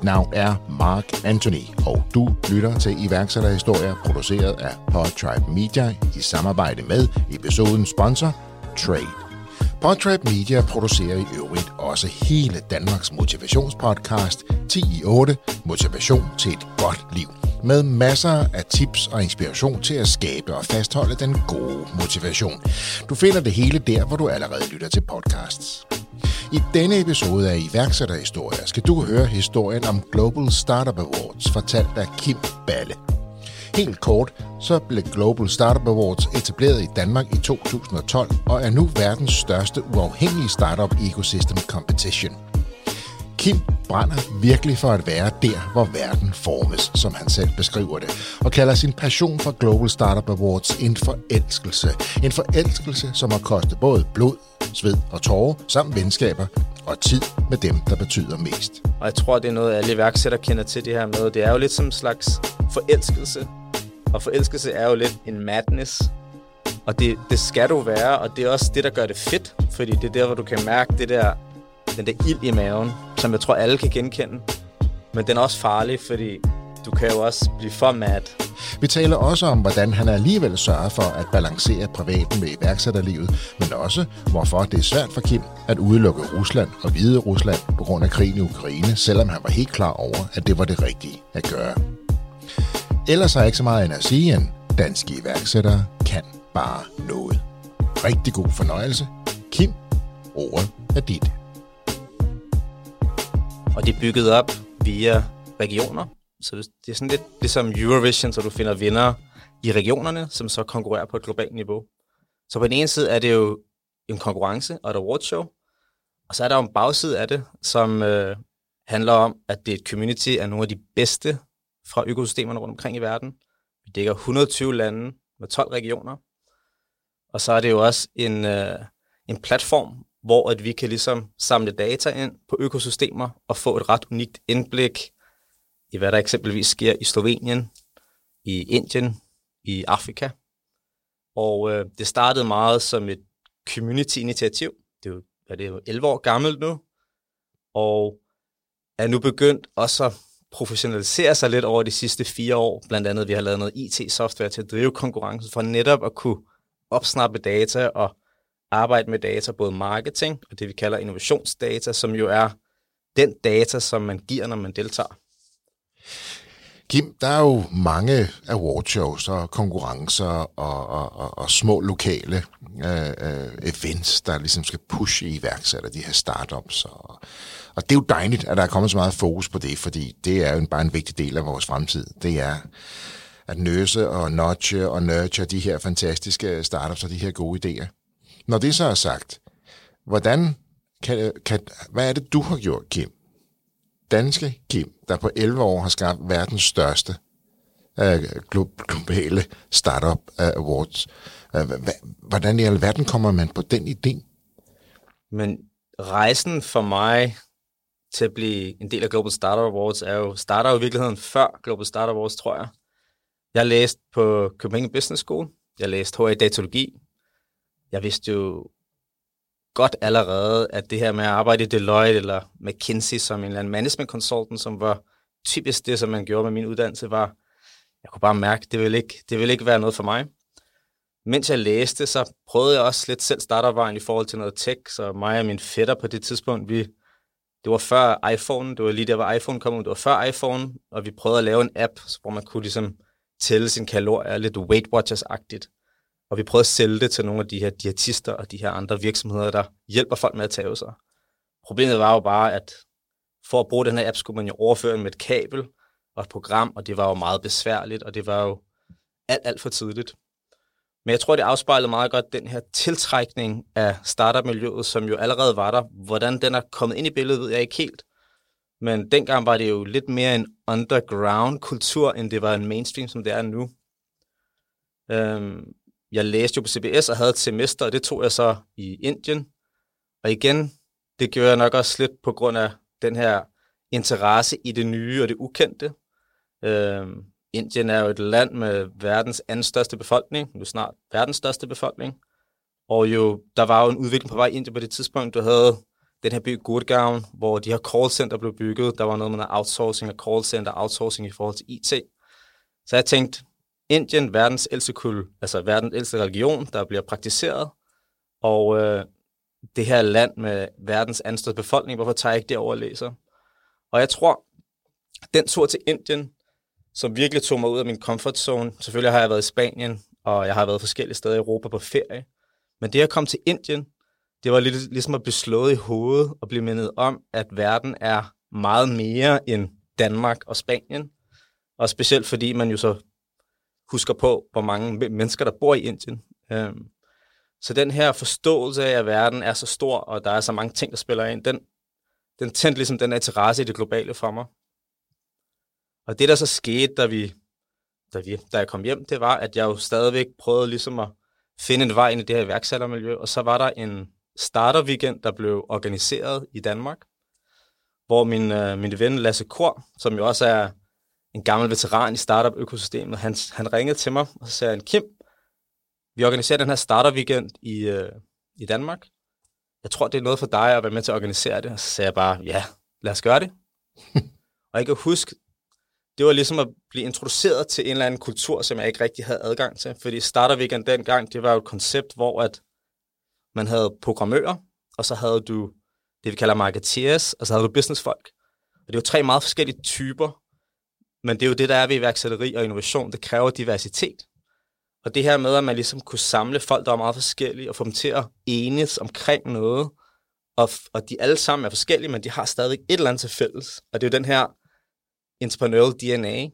Mit navn er Mark Anthony, og du lytter til iværksætterhistorier produceret af Podtribe Media i samarbejde med episodens sponsor, Trade. Podtribe Media producerer i øvrigt også hele Danmarks motivationspodcast 10 i 8 Motivation til et godt liv med masser af tips og inspiration til at skabe og fastholde den gode motivation. Du finder det hele der, hvor du allerede lytter til podcasts. I denne episode af iværksætterhistorier skal du høre historien om Global Startup Awards, fortalt af Kim Balle. Helt kort, så blev Global Startup Awards etableret i Danmark i 2012 og er nu verdens største uafhængige startup ecosystem competition. Kim brænder virkelig for at være der, hvor verden formes, som han selv beskriver det, og kalder sin passion for Global Startup Awards en forelskelse. En forelskelse, som har kostet både blod, sved og tårer, samt venskaber og tid med dem, der betyder mest. Og jeg tror, det er noget, alle iværksættere kender til det her med. Det er jo lidt som en slags forelskelse. Og forelskelse er jo lidt en madness. Og det, det skal du være, og det er også det, der gør det fedt. Fordi det er der, hvor du kan mærke det der, den der ild i maven, som jeg tror, alle kan genkende. Men den er også farlig, fordi du kan jo også blive for mad. Vi taler også om, hvordan han alligevel sørger for at balancere privaten med iværksætterlivet, men også hvorfor det er svært for Kim at udelukke Rusland og Hvide Rusland på grund af krigen i Ukraine, selvom han var helt klar over, at det var det rigtige at gøre. Ellers er ikke så meget end at sige, end danske iværksættere kan bare noget. Rigtig god fornøjelse. Kim, ordet er dit. Og det er bygget op via regioner. Så det er sådan lidt ligesom Eurovision, så du finder vinder i regionerne, som så konkurrerer på et globalt niveau. Så på den ene side er det jo en konkurrence og et awardshow, og så er der jo en bagside af det, som øh, handler om, at det er et community af nogle af de bedste fra økosystemerne rundt omkring i verden. Vi dækker 120 lande med 12 regioner. Og så er det jo også en, øh, en platform, hvor at vi kan ligesom samle data ind på økosystemer og få et ret unikt indblik i, hvad der eksempelvis sker i Slovenien, i Indien, i Afrika. Og øh, det startede meget som et community-initiativ. Det er jo, er det jo 11 år gammelt nu, og er nu begyndt også at professionalisere sig lidt over de sidste fire år. Blandt andet, vi har lavet noget IT-software til at drive konkurrencen, for netop at kunne opsnappe data og arbejde med data, både marketing og det, vi kalder innovationsdata, som jo er den data, som man giver, når man deltager. Kim, der er jo mange awardshows og konkurrencer og, og, og, og små lokale øh, øh, events, der ligesom skal pushe iværksætter, de her startups. Og, og det er jo dejligt, at der er kommet så meget fokus på det, fordi det er jo bare en vigtig del af vores fremtid. Det er at nøse og notche og nurture de her fantastiske startups og de her gode idéer. Når det så er sagt, hvordan kan, kan, hvad er det, du har gjort, Kim? Danske Kim, der på 11 år har skabt verdens største øh, globale startup øh, awards. Øh, hvordan i alverden kommer man på den idé? Men rejsen for mig til at blive en del af Global Startup Awards er jo, starter jo i virkeligheden før Global Startup Awards, tror jeg. Jeg læste på Copenhagen Business School. Jeg læste HA Datologi jeg vidste jo godt allerede, at det her med at arbejde i Deloitte eller McKinsey som en eller anden management consultant, som var typisk det, som man gjorde med min uddannelse, var, jeg kunne bare mærke, det ville ikke, det ville ikke være noget for mig. Mens jeg læste, så prøvede jeg også lidt selv startervejen i forhold til noget tech, så mig og min fætter på det tidspunkt, vi, det var før iPhone, det var lige der, hvor iPhone kom ud, det var før iPhone, og vi prøvede at lave en app, hvor man kunne ligesom tælle sine kalorier, lidt Weight Watchers-agtigt. Og vi prøvede at sælge det til nogle af de her diætister og de her andre virksomheder, der hjælper folk med at tage sig. Problemet var jo bare, at for at bruge den her app, skulle man jo overføre den med et kabel og et program, og det var jo meget besværligt, og det var jo alt, alt for tidligt. Men jeg tror, det afspejlede meget godt den her tiltrækning af startup-miljøet, som jo allerede var der. Hvordan den er kommet ind i billedet, ved jeg ikke helt. Men dengang var det jo lidt mere en underground-kultur, end det var en mainstream, som det er nu. Øhm, jeg læste jo på CBS og havde et semester, og det tog jeg så i Indien. Og igen, det gjorde jeg nok også lidt på grund af den her interesse i det nye og det ukendte. Øhm, Indien er jo et land med verdens anden største befolkning, nu snart verdens største befolkning. Og jo, der var jo en udvikling på vej i Indien på det tidspunkt. Du havde den her by Gurgaon, hvor de her callcenter blev bygget. Der var noget med outsourcing af callcenter, outsourcing i forhold til IT. Så jeg tænkte, Indien, verdens ældste, kul, altså verdens ældste religion, der bliver praktiseret, og øh, det her land med verdens største befolkning, hvorfor tager jeg ikke det over og læser? Og jeg tror, den tur til Indien, som virkelig tog mig ud af min comfort zone, selvfølgelig har jeg været i Spanien, og jeg har været forskellige steder i Europa på ferie, men det at komme til Indien, det var lidt ligesom at blive slået i hovedet og blive mindet om, at verden er meget mere end Danmark og Spanien. Og specielt fordi man jo så husker på, hvor mange mennesker, der bor i Indien. Øhm, så den her forståelse af, at verden er så stor, og der er så mange ting, der spiller ind, den, den tændte ligesom den interesse i det globale for mig. Og det, der så skete, da, vi, da, vi, da jeg kom hjem, det var, at jeg jo stadigvæk prøvede ligesom at finde en vej ind i det her iværksættermiljø, og så var der en starter-weekend, der blev organiseret i Danmark, hvor min, øh, min ven Lasse Kor, som jo også er en gammel veteran i startup-økosystemet, han, han ringede til mig, og så sagde han, Kim, vi organiserer den her starter-weekend i, øh, i Danmark. Jeg tror, det er noget for dig at være med til at organisere det. Og så sagde jeg bare, ja, lad os gøre det. og jeg kan huske, det var ligesom at blive introduceret til en eller anden kultur, som jeg ikke rigtig havde adgang til. Fordi Starter Weekend dengang, det var jo et koncept, hvor at man havde programmører, og så havde du det, vi kalder marketeers, og så havde du businessfolk. Og det jo tre meget forskellige typer, men det er jo det, der er ved iværksætteri og innovation. Det kræver diversitet. Og det her med, at man ligesom kunne samle folk, der er meget forskellige, og få dem til at enes omkring noget, og, og de alle sammen er forskellige, men de har stadig et eller andet til fælles. Og det er jo den her entrepreneurial DNA.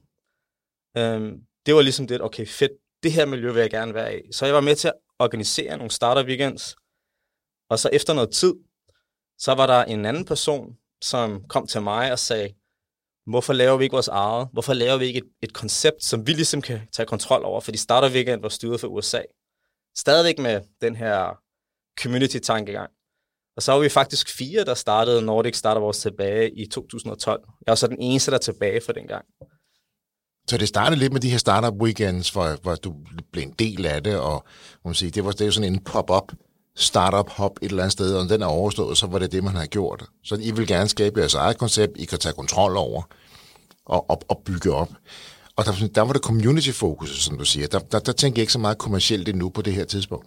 Øhm, det var ligesom det, okay, fedt, det her miljø vil jeg gerne være i. Så jeg var med til at organisere nogle starter weekends, og så efter noget tid, så var der en anden person, som kom til mig og sagde, hvorfor laver vi ikke vores eget? Hvorfor laver vi ikke et, et koncept, som vi ligesom kan tage kontrol over? Fordi Starter Weekend var styret for USA. Stadigvæk med den her community-tankegang. Og så var vi faktisk fire, der startede Nordic Startup Wars tilbage i 2012. Jeg var så den eneste, der er tilbage for den gang. Så det startede lidt med de her startup weekends, hvor, hvor du blev en del af det, og man sige, det var det var sådan en pop-up startup hop et eller andet sted, og den er overstået, så var det det, man har gjort. Så I vil gerne skabe jeres eget koncept, I kan tage kontrol over og, og, og bygge op. Og der, der var det community fokus, som du siger. Der, der, der tænker jeg ikke så meget kommercielt endnu på det her tidspunkt.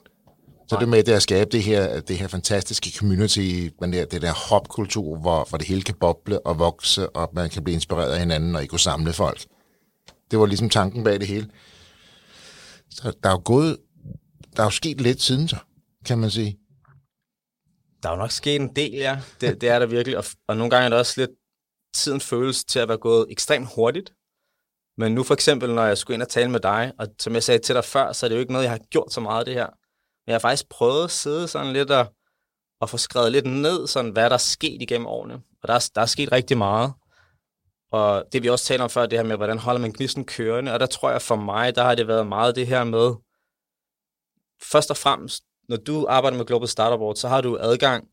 Så Nej. det med det at skabe det her, det her fantastiske community, men det, det der hopkultur, hvor, hvor det hele kan boble og vokse, og man kan blive inspireret af hinanden, og I kunne samle folk. Det var ligesom tanken bag det hele. Så der er jo gået, der er jo sket lidt siden så kan man sige. Der er jo nok sket en del, ja. Det, det er der virkelig. Og, og nogle gange er det også lidt, tiden føles til at være gået ekstremt hurtigt. Men nu for eksempel, når jeg skulle ind og tale med dig, og som jeg sagde til dig før, så er det jo ikke noget, jeg har gjort så meget af det her. Men jeg har faktisk prøvet at sidde sådan lidt og, og få skrevet lidt ned, sådan hvad der er sket igennem årene. Og der er, der er sket rigtig meget. Og det vi også talte om før, det her med, hvordan holder man gnisten kørende. Og der tror jeg for mig, der har det været meget det her med, først og fremmest når du arbejder med Global Startup Award, så har du adgang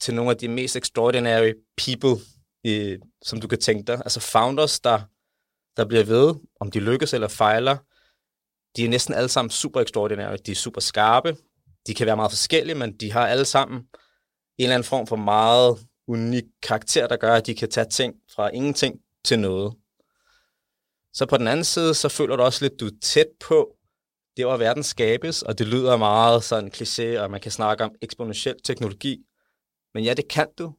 til nogle af de mest extraordinary people, øh, som du kan tænke dig. Altså founders, der, der bliver ved, om de lykkes eller fejler. De er næsten alle sammen super extraordinære. De er super skarpe. De kan være meget forskellige, men de har alle sammen en eller anden form for meget unik karakter, der gør, at de kan tage ting fra ingenting til noget. Så på den anden side, så føler du også lidt, du er tæt på det var verden skabes, og det lyder meget sådan kliché, og man kan snakke om eksponentiel teknologi. Men ja, det kan du.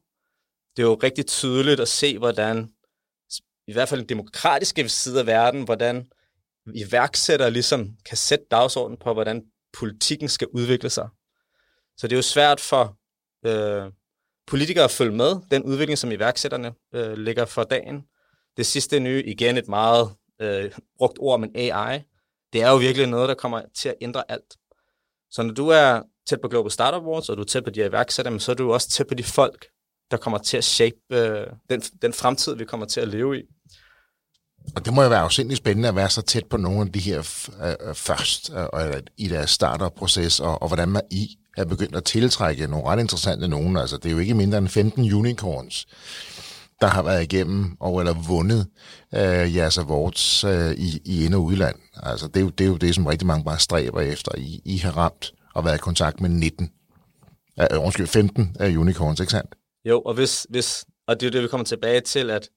Det er jo rigtig tydeligt at se, hvordan, i hvert fald den demokratiske side af verden, hvordan iværksættere ligesom kan sætte dagsordenen på, hvordan politikken skal udvikle sig. Så det er jo svært for øh, politikere at følge med den udvikling, som iværksætterne øh, ligger for dagen. Det sidste nye, igen et meget øh, brugt ord, men AI, det er jo virkelig noget, der kommer til at ændre alt. Så når du er tæt på Global Startup Awards, og du er tæt på de iværksættere, så er du også tæt på de folk, der kommer til at shape øh, den, den fremtid, vi kommer til at leve i. Og det må jo være afsindelig spændende at være så tæt på nogle af de her øh, først øh, øh i deres startup-proces, og, og hvordan man i er begyndt at tiltrække nogle ret interessante nogen. Altså, det er jo ikke mindre end 15 unicorns der har været igennem og eller vundet øh, jeres awards øh, i, i ind- og udland. Altså, det, er jo, det er jo det, som rigtig mange bare stræber efter. I, I har ramt og været i kontakt med 19. øh, undskyld, 15 af unicorns, ikke sandt? Jo, og hvis, hvis, og det er det, vi kommer tilbage til, at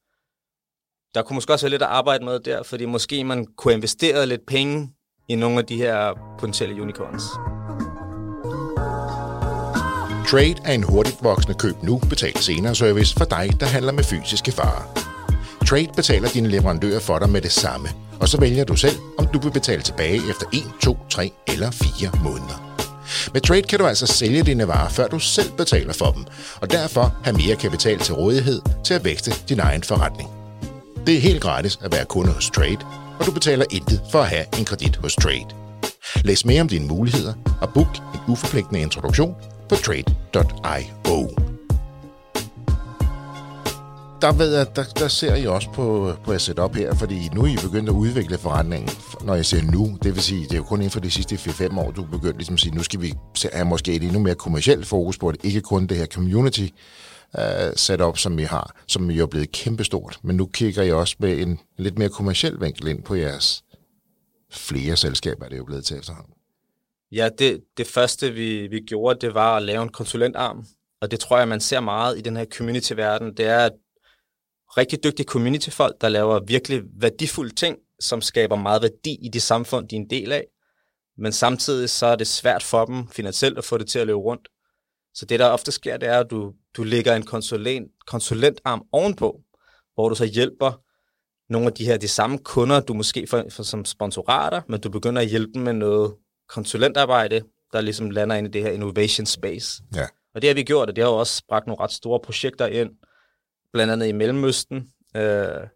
der kunne måske også være lidt at arbejde med der, fordi måske man kunne investere lidt penge i nogle af de her potentielle unicorns. Trade er en hurtigt voksende køb nu, betal senere service for dig, der handler med fysiske varer. Trade betaler dine leverandører for dig med det samme, og så vælger du selv, om du vil betale tilbage efter 1, 2, 3 eller 4 måneder. Med Trade kan du altså sælge dine varer, før du selv betaler for dem, og derfor have mere kapital til rådighed til at vækste din egen forretning. Det er helt gratis at være kunde hos Trade, og du betaler intet for at have en kredit hos Trade. Læs mere om dine muligheder og book en uforpligtende introduktion på trade.io. Der ved jeg, der, der ser I også på, på et setup her, fordi nu er I begyndt at udvikle forretningen, når jeg siger nu. Det vil sige, det er jo kun inden for de sidste 4-5 år, du er begyndt ligesom at sige, nu skal vi have måske et endnu mere kommersielt fokus på det, ikke kun det her community øh, uh, setup, som vi har, som jo er blevet kæmpestort. Men nu kigger I også med en lidt mere kommersiel vinkel ind på jeres flere selskaber, er det jo blevet til efterhånden. Ja, det, det første, vi, vi gjorde, det var at lave en konsulentarm. Og det tror jeg, man ser meget i den her community-verden. Det er, at rigtig dygtige community-folk, der laver virkelig værdifulde ting, som skaber meget værdi i det samfund, de er en del af. Men samtidig så er det svært for dem finansielt at få det til at løbe rundt. Så det, der ofte sker, det er, at du, du lægger en konsulent, konsulentarm ovenpå, hvor du så hjælper nogle af de her de samme kunder, du måske får, får som sponsorater, men du begynder at hjælpe dem med noget konsulentarbejde, der ligesom lander ind i det her innovation space. Ja. Og det har vi gjort, og det har jo også bragt nogle ret store projekter ind, blandt andet i Mellemøsten. Øh,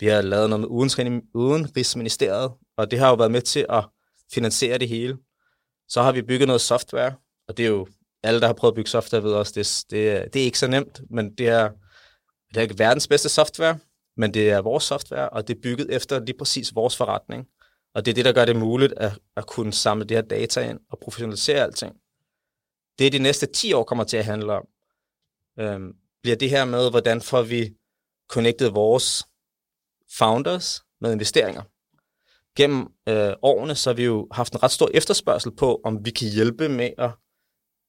vi har lavet noget med Udenrigsministeriet, og det har jo været med til at finansiere det hele. Så har vi bygget noget software, og det er jo alle, der har prøvet at bygge software, ved også, det, det, det er ikke så nemt, men det er, det er ikke verdens bedste software, men det er vores software, og det er bygget efter lige præcis vores forretning. Og det er det, der gør det muligt at, at kunne samle det her data ind og professionalisere alting. Det, de næste 10 år kommer til at handle om, øhm, bliver det her med, hvordan får vi connected vores founders med investeringer. Gennem øh, årene, så har vi jo haft en ret stor efterspørgsel på, om vi kan hjælpe med at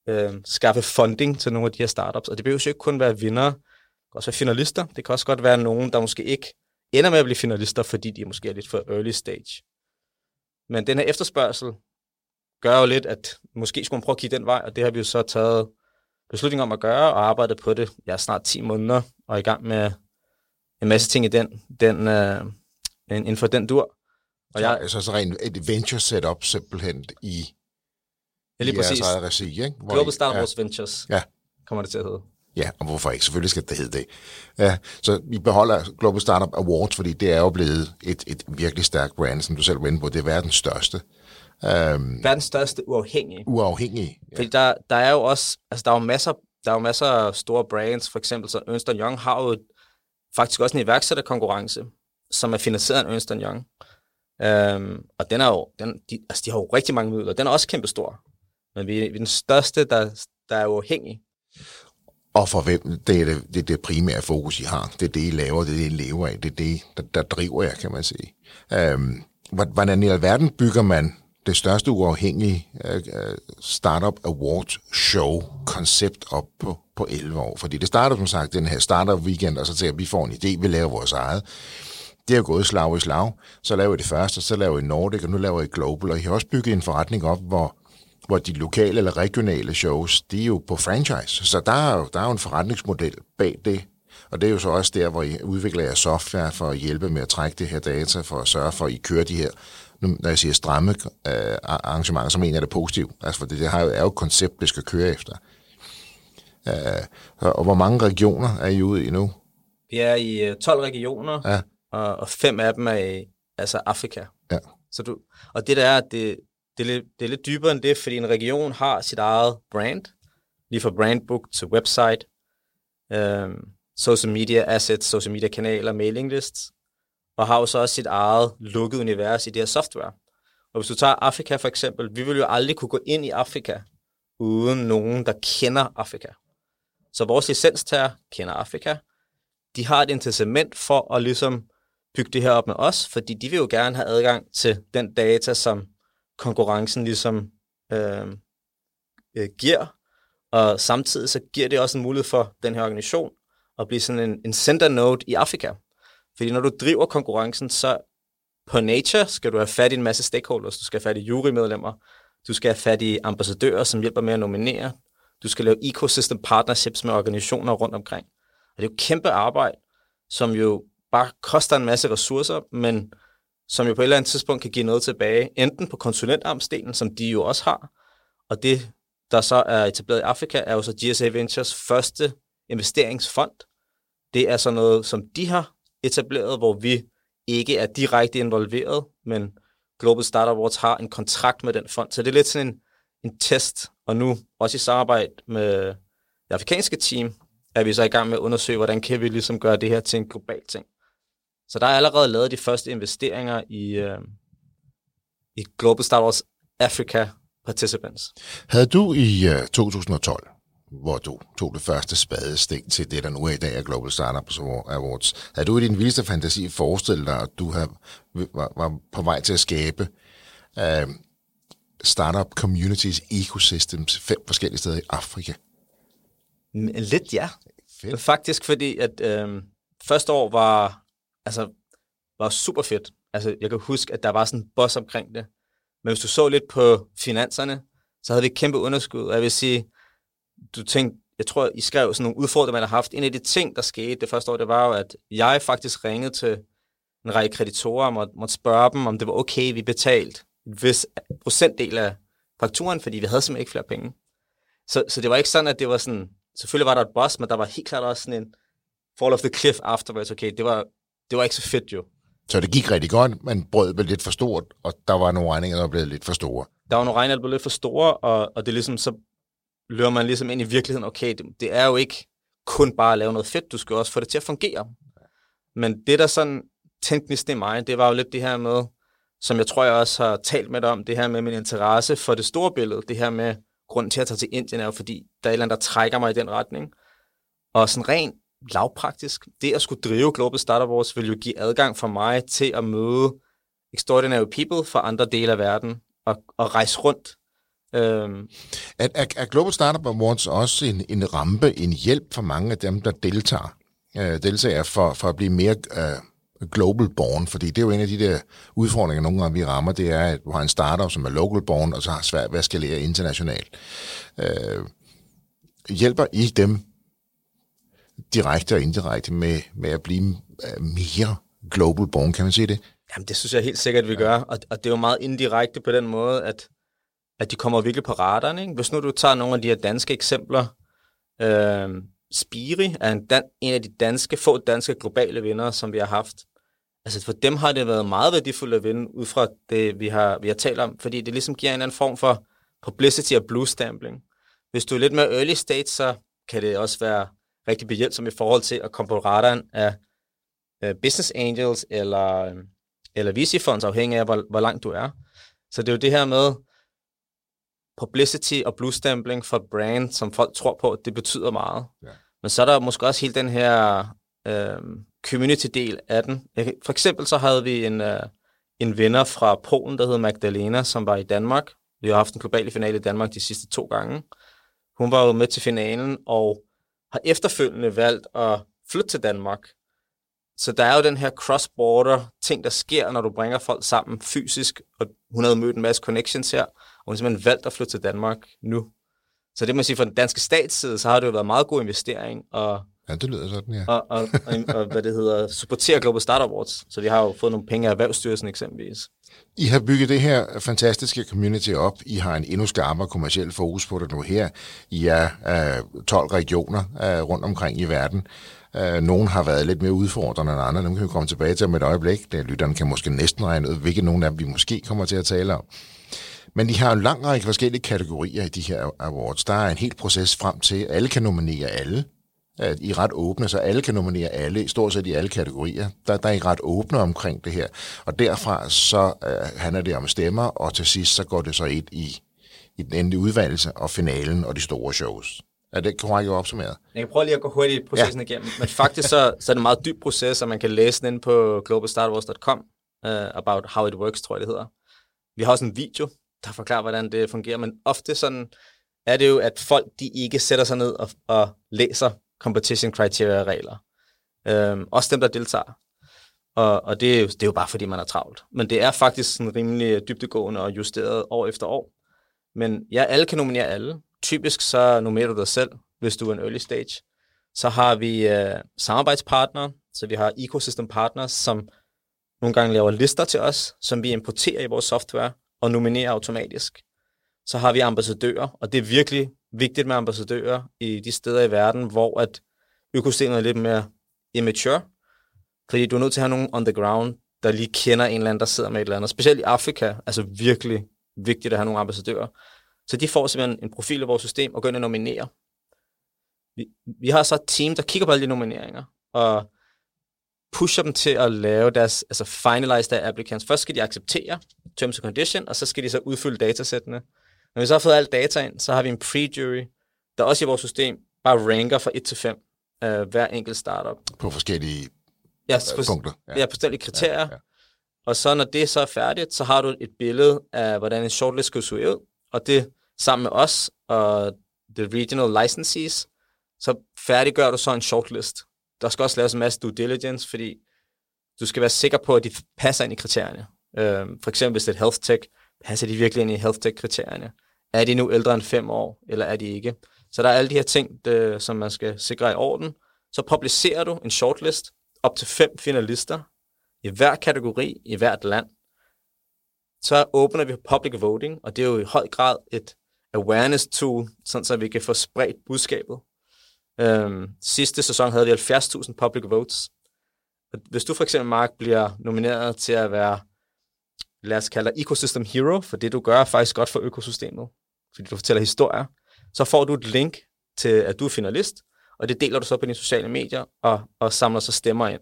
øh, skaffe funding til nogle af de her startups. Og det behøver jo ikke kun være vinder, det kan også være finalister. Det kan også godt være nogen, der måske ikke ender med at blive finalister, fordi de måske er lidt for early stage. Men den her efterspørgsel gør jo lidt, at måske skulle man prøve at kigge den vej, og det har vi jo så taget beslutning om at gøre, og arbejdet på det. Jeg er snart 10 måneder, og er i gang med en masse ting i den, den uh, inden for den dur. Og jeg, altså så rent et venture setup simpelthen i, ja, lige i præcis. jeres eget regi, ikke? Hvor Global Star Wars ja. Ventures ja. kommer det til at hedde. Ja, og hvorfor ikke? Selvfølgelig skal det hedde det. Ja, så vi beholder Global Startup Awards, fordi det er jo blevet et, et virkelig stærkt brand, som du selv var inde på. Det er verdens største. Um, verdens største uafhængige. Uafhængige. Ja. Fordi der, der er jo også, altså der er jo masser, der er jo masser af store brands, for eksempel så Ernst Young har jo faktisk også en iværksætterkonkurrence, som er finansieret af Ernst Young. Um, og den er jo, den, de, altså de har jo rigtig mange midler. Den er også kæmpestor. Men vi, vi er den største, der, der er uafhængig. Og for hvem, det er det, det, er det primære fokus, I har. Det er det, I laver, det er det, I lever af. Det er det, der, der driver jer, kan man sige. Øhm, hvordan i alverden bygger man det største uafhængige øh, øh Startup Awards show koncept op på, på 11 år? Fordi det starter som sagt den her Startup Weekend, og så til at vi får en idé, vi laver vores eget. Det er gået slag i slag. Så laver vi det første, så laver vi Nordic, og nu laver vi Global. Og I har også bygget en forretning op, hvor hvor de lokale eller regionale shows, de er jo på franchise. Så der er jo, der er jo en forretningsmodel bag det. Og det er jo så også der, hvor I udvikler jer software for at hjælpe med at trække det her data, for at sørge for, at I kører de her, når jeg siger stramme øh, arrangementer, så mener jeg det positivt. Altså, for det, det har jo, er jo et koncept, det skal køre efter. Øh, og hvor mange regioner er I ude i nu? Vi er i 12 regioner, ja. og, og fem af dem er i altså Afrika. Ja. Så du, og det der er, det, det, er lidt, det er lidt dybere end det, fordi en region har sit eget brand, lige fra brandbook til website, øhm, social media assets, social media kanaler, mailing lists, og har jo så også sit eget lukket univers i det her software. Og hvis du tager Afrika for eksempel, vi vil jo aldrig kunne gå ind i Afrika, uden nogen, der kender Afrika. Så vores licenstager kender Afrika. De har et incitament for at ligesom bygge det her op med os, fordi de vil jo gerne have adgang til den data, som konkurrencen ligesom øh, øh, giver, Og samtidig så giver det også en mulighed for den her organisation at blive sådan en, en center node i Afrika. Fordi når du driver konkurrencen, så på Nature skal du have fat i en masse stakeholders. Du skal have fat i jurymedlemmer. Du skal have fat i ambassadører, som hjælper med at nominere. Du skal lave ecosystem partnerships med organisationer rundt omkring. Og det er jo kæmpe arbejde, som jo bare koster en masse ressourcer, men som jo på et eller andet tidspunkt kan give noget tilbage, enten på konsulentarmsdelen, som de jo også har, og det, der så er etableret i Afrika, er jo så GSA Ventures første investeringsfond. Det er så noget, som de har etableret, hvor vi ikke er direkte involveret, men Global Startup Awards har en kontrakt med den fond. Så det er lidt sådan en, en test, og nu også i samarbejde med det afrikanske team, er vi så i gang med at undersøge, hvordan kan vi ligesom gøre det her til en global ting. Så der er allerede lavet de første investeringer i, øh, i Global Startup Awards Africa Participants. Havde du i uh, 2012 hvor du tog det første spadestik til det, der nu er i dag er Global Startup Awards. Havde du i din vildeste fantasi forestillet dig, at du havde, var, var på vej til at skabe uh, startup communities ecosystems fem forskellige steder i Afrika? Lidt ja. Fedt. Faktisk fordi, at øh, første år var, altså, var super fedt. Altså, jeg kan huske, at der var sådan en boss omkring det. Men hvis du så lidt på finanserne, så havde vi et kæmpe underskud. Og jeg vil sige, du tænkte, jeg tror, I skrev sådan nogle udfordringer, man har haft. En af de ting, der skete det første år, det var jo, at jeg faktisk ringede til en række kreditorer og måtte, måtte spørge dem, om det var okay, vi betalte en vis procentdel af fakturen, fordi vi havde simpelthen ikke flere penge. Så, så det var ikke sådan, at det var sådan, selvfølgelig var der et boss, men der var helt klart også sådan en fall of the cliff afterwards. Okay, det var, det var ikke så fedt jo. Så det gik rigtig godt, men brødet blev lidt for stort, og der var nogle regninger, der blev lidt for store. Der var nogle regninger, der blev lidt for store, og, og det er ligesom, så løber man ligesom ind i virkeligheden, okay, det, det er jo ikke kun bare at lave noget fedt, du skal også få det til at fungere. Men det, der sådan tænkte i mig, det var jo lidt det her med, som jeg tror, jeg også har talt med dig om, det her med min interesse for det store billede, det her med, grunden til at tage til Indien er jo, fordi der er et eller andet, der trækker mig i den retning. Og sådan rent lavpraktisk, det at skulle drive Global Startup Awards vil jo give adgang for mig til at møde extraordinary people fra andre dele af verden og, og rejse rundt. Øhm. Er, er, er Global Startup Awards også en, en rampe, en hjælp for mange af dem, der deltager? Øh, deltager for, for at blive mere øh, global born, fordi det er jo en af de der udfordringer, nogle gange vi rammer, det er, at du har en startup, som er local born, og så har svært ved at skalere internationalt. Øh, hjælper I dem direkte og indirekte med, med at blive øh, mere global born, kan man sige det? Jamen, det synes jeg helt sikkert, vi gør, og, og det er jo meget indirekte på den måde, at, at de kommer virkelig på radaren. Ikke? Hvis nu du tager nogle af de her danske eksempler, øh, Spiri er en, dan- en af de danske, få danske globale vinder, som vi har haft. Altså for dem har det været meget værdifuldt at vinde, ud fra det, vi har, vi har talt om, fordi det ligesom giver en anden form for publicity og blue stampling. Hvis du er lidt mere early stage, så kan det også være rigtig behjælpsom i forhold til at komme på radaren af business angels eller, eller VC-fonds, afhængig af, hvor, hvor langt du er. Så det er jo det her med publicity og blue stempling for brand, som folk tror på, det betyder meget. Ja. Men så er der måske også hele den her uh, community-del af den. For eksempel så havde vi en, uh, en vinder fra Polen, der hed Magdalena, som var i Danmark. Vi har haft en global finale i Danmark de sidste to gange. Hun var jo med til finalen, og har efterfølgende valgt at flytte til Danmark. Så der er jo den her cross-border ting, der sker, når du bringer folk sammen fysisk, og hun havde mødt en masse connections her, og hun har simpelthen valgt at flytte til Danmark nu. Så det må sige, fra den danske statsside, så har det jo været meget god investering, og Ja, det lyder sådan, ja. Og, og, og, og hvad det hedder, supportere Global Startup Awards. Så vi har jo fået nogle penge af Erhvervsstyrelsen eksempelvis. I har bygget det her fantastiske community op. I har en endnu skarpere kommersiel fokus på det nu her. I er uh, 12 regioner uh, rundt omkring i verden. Uh, nogle har været lidt mere udfordrende end andre. Dem kan vi komme tilbage til om et øjeblik. Det lytterne kan måske næsten regne ud, hvilke nogle af dem vi måske kommer til at tale om. Men de har en lang række forskellige kategorier i de her awards. Der er en helt proces frem til, at alle kan nominere alle at I er ret åbne, så alle kan nominere alle, stort set i alle kategorier. Der, der er I ret åbne omkring det her. Og derfra så uh, handler det om stemmer, og til sidst så går det så ind i, i den endelige udvalgelse og finalen og de store shows. Er det korrekt opsummeret? Jeg kan prøve lige at gå hurtigt processen ja. igennem. Men faktisk så, så er det en meget dyb proces, og man kan læse den på globalstartwars.com uh, øh, about how it works, tror jeg det hedder. Vi har også en video, der forklarer, hvordan det fungerer, men ofte sådan er det jo, at folk de ikke sætter sig ned og, og læser competition criteria regler. Øhm, også dem, der deltager. Og, og det, er jo, det er jo bare, fordi man er travlt. Men det er faktisk sådan rimelig dybtegående og justeret år efter år. Men ja, alle kan nominere alle. Typisk så nominerer du dig selv, hvis du er en early stage. Så har vi øh, samarbejdspartnere, så vi har ecosystem partners, som nogle gange laver lister til os, som vi importerer i vores software og nominerer automatisk. Så har vi ambassadører, og det er virkelig vigtigt med ambassadører i de steder i verden, hvor at økosystemet er lidt mere immature, fordi du er nødt til at have nogen on the ground, der lige kender en eller anden, der sidder med et eller andet. Specielt i Afrika, altså virkelig vigtigt at have nogle ambassadører. Så de får simpelthen en profil i vores system og går ind og nominerer. Vi, vi har så et team, der kigger på alle de nomineringer, og pusher dem til at lave deres, altså finalize deres applicants. Først skal de acceptere terms and condition, og så skal de så udfylde datasættene. Når vi så har fået alt data ind, så har vi en pre-jury, der også i vores system bare ranker fra 1 til 5 uh, øh, hver enkelt startup. På forskellige ja, for, punkter. Ja. ja, forskellige kriterier. Ja, ja. Og så når det så er færdigt, så har du et billede af, hvordan en shortlist skal se ud, og det sammen med os og the regional licensees, så færdiggør du så en shortlist. Der skal også laves en masse due diligence, fordi du skal være sikker på, at de passer ind i kriterierne. Øhm, for eksempel hvis det er et health tech, passer de virkelig ind i health tech-kriterierne? Er de nu ældre end fem år, eller er de ikke? Så der er alle de her ting, det, som man skal sikre i orden. Så publicerer du en shortlist op til fem finalister i hver kategori i hvert land. Så åbner vi public voting, og det er jo i høj grad et awareness tool, sådan så vi kan få spredt budskabet. Øhm, sidste sæson havde vi 70.000 public votes. Hvis du for eksempel, Mark, bliver nomineret til at være, lad os kalde dig ecosystem hero, for det du gør er faktisk godt for økosystemet, fordi du fortæller historier, så får du et link til, at du er finalist, og det deler du så på dine sociale medier, og, og samler så stemmer ind.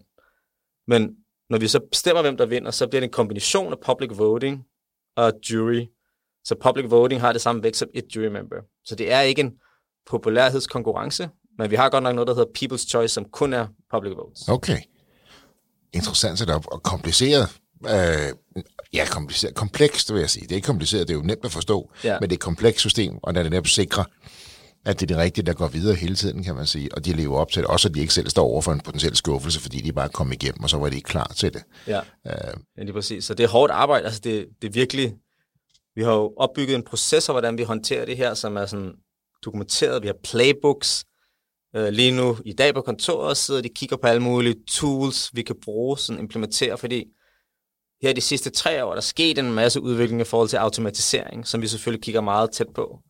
Men når vi så bestemmer, hvem der vinder, så bliver det en kombination af public voting og jury. Så public voting har det samme vægt som et jury member. Så det er ikke en populærhedskonkurrence, men vi har godt nok noget, der hedder People's Choice, som kun er public votes. Okay. Interessant setup og kompliceret. Øh, ja, kompliceret. Komplekst, vil jeg sige. Det er ikke kompliceret, det er jo nemt at forstå, ja. men det er et komplekst system, og det er nemt sikre, at det er det rigtige, der går videre hele tiden, kan man sige. Og de lever op til det. Også at de ikke selv står over for en potentiel skuffelse, fordi de bare kom igennem, og så var de ikke klar til det. Ja, uh, ja lige præcis. Så det er hårdt arbejde. Altså det, det er virkelig... Vi har jo opbygget en proces, hvordan vi håndterer det her, som er sådan dokumenteret. Vi har playbooks. Uh, lige nu, i dag på kontoret, sidder de kigger på alle mulige tools, vi kan bruge, sådan implementere, fordi her de sidste tre år, der er sket en masse udvikling i forhold til automatisering, som vi selvfølgelig kigger meget tæt på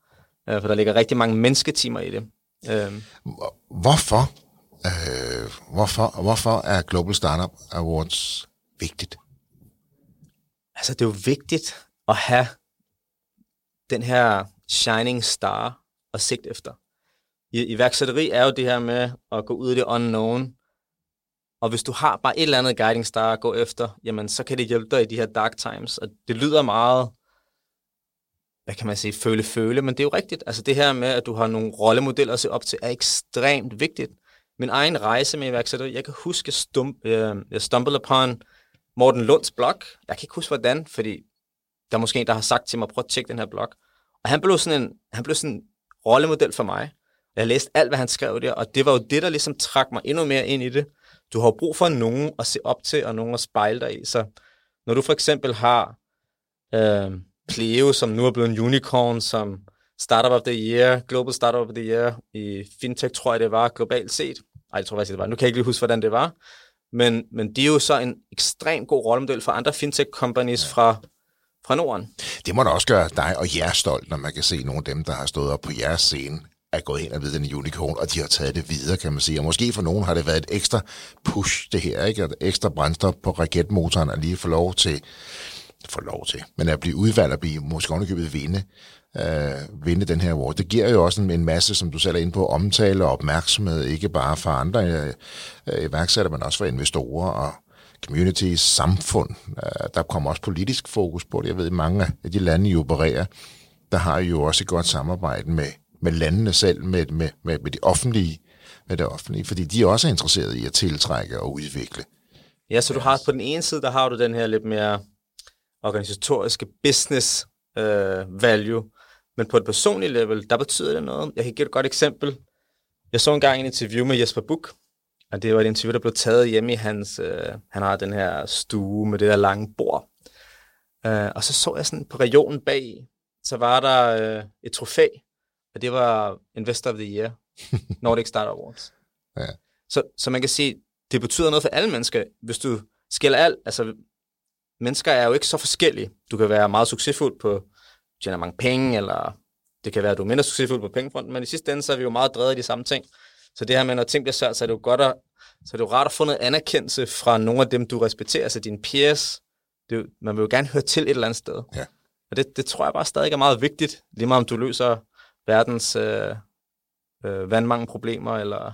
øh, for der ligger rigtig mange mennesketimer i det. Øh. Hvorfor, øh, hvorfor, hvorfor er Global Startup Awards vigtigt? Altså, det er jo vigtigt at have den her shining star og sigt efter. I, iværksætteri er jo det her med at gå ud i det unknown, og hvis du har bare et eller andet guiding star at gå efter, jamen så kan det hjælpe dig i de her dark times. Og det lyder meget hvad kan man sige, føle-føle, men det er jo rigtigt. Altså det her med, at du har nogle rollemodeller at se op til, er ekstremt vigtigt. Min egen rejse med iværksætteri, jeg kan huske, stum, øh, jeg stumbled upon Morten Lunds blog. Jeg kan ikke huske, hvordan, fordi der er måske en, der har sagt til mig, prøv at tjekke den her blog. Og han blev sådan en, han blev sådan en rollemodel for mig. Jeg læste alt, hvad han skrev der, og det var jo det, der ligesom trak mig endnu mere ind i det. Du har brug for nogen at se op til, og nogen at spejle dig i. Så når du for eksempel har øh, Pleo, som nu er blevet en unicorn, som Startup of the Year, Global Startup of the Year i FinTech, tror jeg det var, globalt set. Ej, jeg tror faktisk, det var. Nu kan jeg ikke lige huske, hvordan det var. Men, men de er jo så en ekstrem god rollemodel for andre fintech companies ja. fra, fra Norden. Det må da også gøre dig og jer stolt, når man kan se nogle af dem, der har stået op på jeres scene, er gået ind og ved den unicorn, og de har taget det videre, kan man sige. Og måske for nogen har det været et ekstra push, det her, ikke? Et ekstra brændstof på raketmotoren, at lige få lov til få lov til, men at blive udvalgt og blive måske ovenikøbet vinde, øh, vinde den her award. Det giver jo også en, en masse, som du selv er inde på, omtale og opmærksomhed, ikke bare for andre øh, øh, iværksættere, men også for investorer og communities, samfund. Øh, der kommer også politisk fokus på det. Jeg ved, mange af de lande, I opererer, der har jo også et godt samarbejde med, med landene selv, med, med, med, med de offentlige, med det offentlige, fordi de er også interesseret i at tiltrække og udvikle. Ja, så du har på den ene side, der har du den her lidt mere organisatoriske business øh, value, Men på et personligt level, der betyder det noget. Jeg kan give et godt eksempel. Jeg så engang en interview med Jesper Buch, og det var et interview, der blev taget hjemme i hans... Øh, han har den her stue med det der lange bord. Øh, og så så jeg sådan på regionen bag, så var der øh, et trofæ, og det var Investor of the Year, Nordic Startup Awards. Ja. Så, så man kan sige, det betyder noget for alle mennesker. Hvis du skiller alt, altså mennesker er jo ikke så forskellige. Du kan være meget succesfuld på, tjener mange penge, eller det kan være, at du er mindre succesfuld på pengefronten, men i sidste ende, så er vi jo meget drevet i de samme ting. Så det her med, når ting bliver svært, så er det jo godt at, så er det jo rart at få noget anerkendelse fra nogle af dem, du respekterer, altså dine peers. Det, man vil jo gerne høre til et eller andet sted. Ja. Og det, det tror jeg bare stadig er meget vigtigt, lige meget om du løser verdens øh, øh, vandmangelproblemer, eller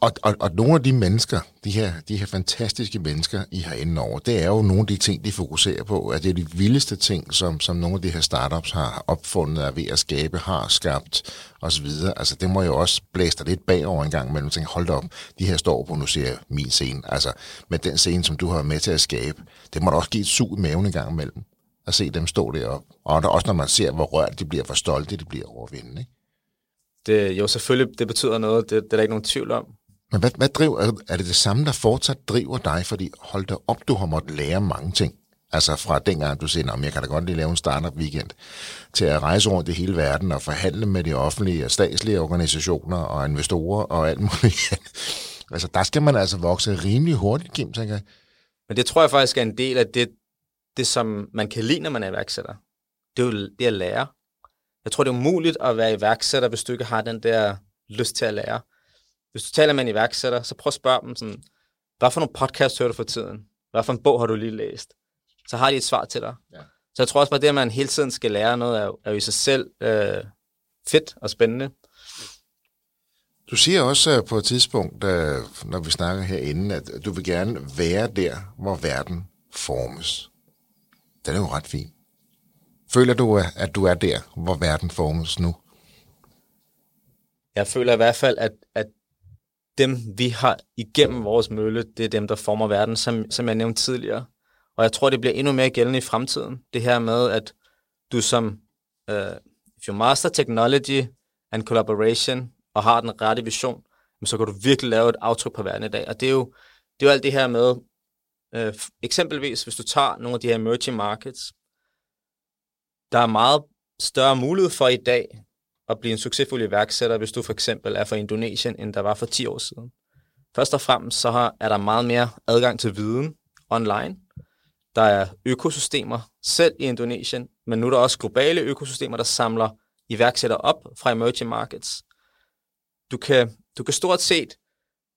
og, og, og nogle af de mennesker, de her, de her fantastiske mennesker, I har inden over, det er jo nogle af de ting, de fokuserer på. At det er de vildeste ting, som, som nogle af de her startups har opfundet, er ved at skabe, har skabt osv. Altså det må jo også blæse dig lidt bagover en gang imellem. Tænke, hold op, de her står på, nu ser jeg min scene. Altså med den scene, som du har med til at skabe, det må da også give et sug i maven en gang imellem. At se dem stå deroppe. Og også når man ser, hvor rørt de bliver, hvor stolte de bliver over at Ikke? Det, jo, selvfølgelig, det betyder noget. Det, det er der ikke nogen tvivl om. Men hvad, hvad driver, er det det samme, der fortsat driver dig? Fordi hold da op, du har måttet lære mange ting. Altså fra dengang, du siger, at jeg kan da godt lige lave en startup weekend, til at rejse rundt i hele verden og forhandle med de offentlige og statslige organisationer og investorer og alt muligt. altså der skal man altså vokse rimelig hurtigt, Kim, tænker jeg. Men det tror jeg faktisk er en del af det, det som man kan lide, når man er iværksætter. Det er jo det at lære. Jeg tror, det er umuligt at være iværksætter, hvis du ikke har den der lyst til at lære. Hvis du taler med en iværksætter, så prøv at spørge dem sådan, hvad for nogle podcast hører du for tiden? Hvad for en bog har du lige læst? Så har de et svar til dig. Ja. Så jeg tror også bare, det, at man hele tiden skal lære noget, er, er jo i sig selv øh, fedt og spændende. Du siger også uh, på et tidspunkt, uh, når vi snakker herinde, at du vil gerne være der, hvor verden formes. Det er jo ret fint. Føler du, at du er der, hvor verden formes nu? Jeg føler i hvert fald, at, at dem, vi har igennem vores mølle, det er dem, der former verden, som, som jeg nævnte tidligere. Og jeg tror, det bliver endnu mere gældende i fremtiden. Det her med, at du som, uh, if you master technology and collaboration, og har den rette vision, så kan du virkelig lave et aftryk på verden i dag. Og det er jo, det er jo alt det her med, Øh, eksempelvis hvis du tager nogle af de her emerging markets, der er meget større mulighed for i dag at blive en succesfuld iværksætter, hvis du for eksempel er fra Indonesien, end der var for 10 år siden. Først og fremmest så har, er der meget mere adgang til viden online. Der er økosystemer selv i Indonesien, men nu er der også globale økosystemer, der samler iværksættere op fra emerging markets. Du kan, du kan stort set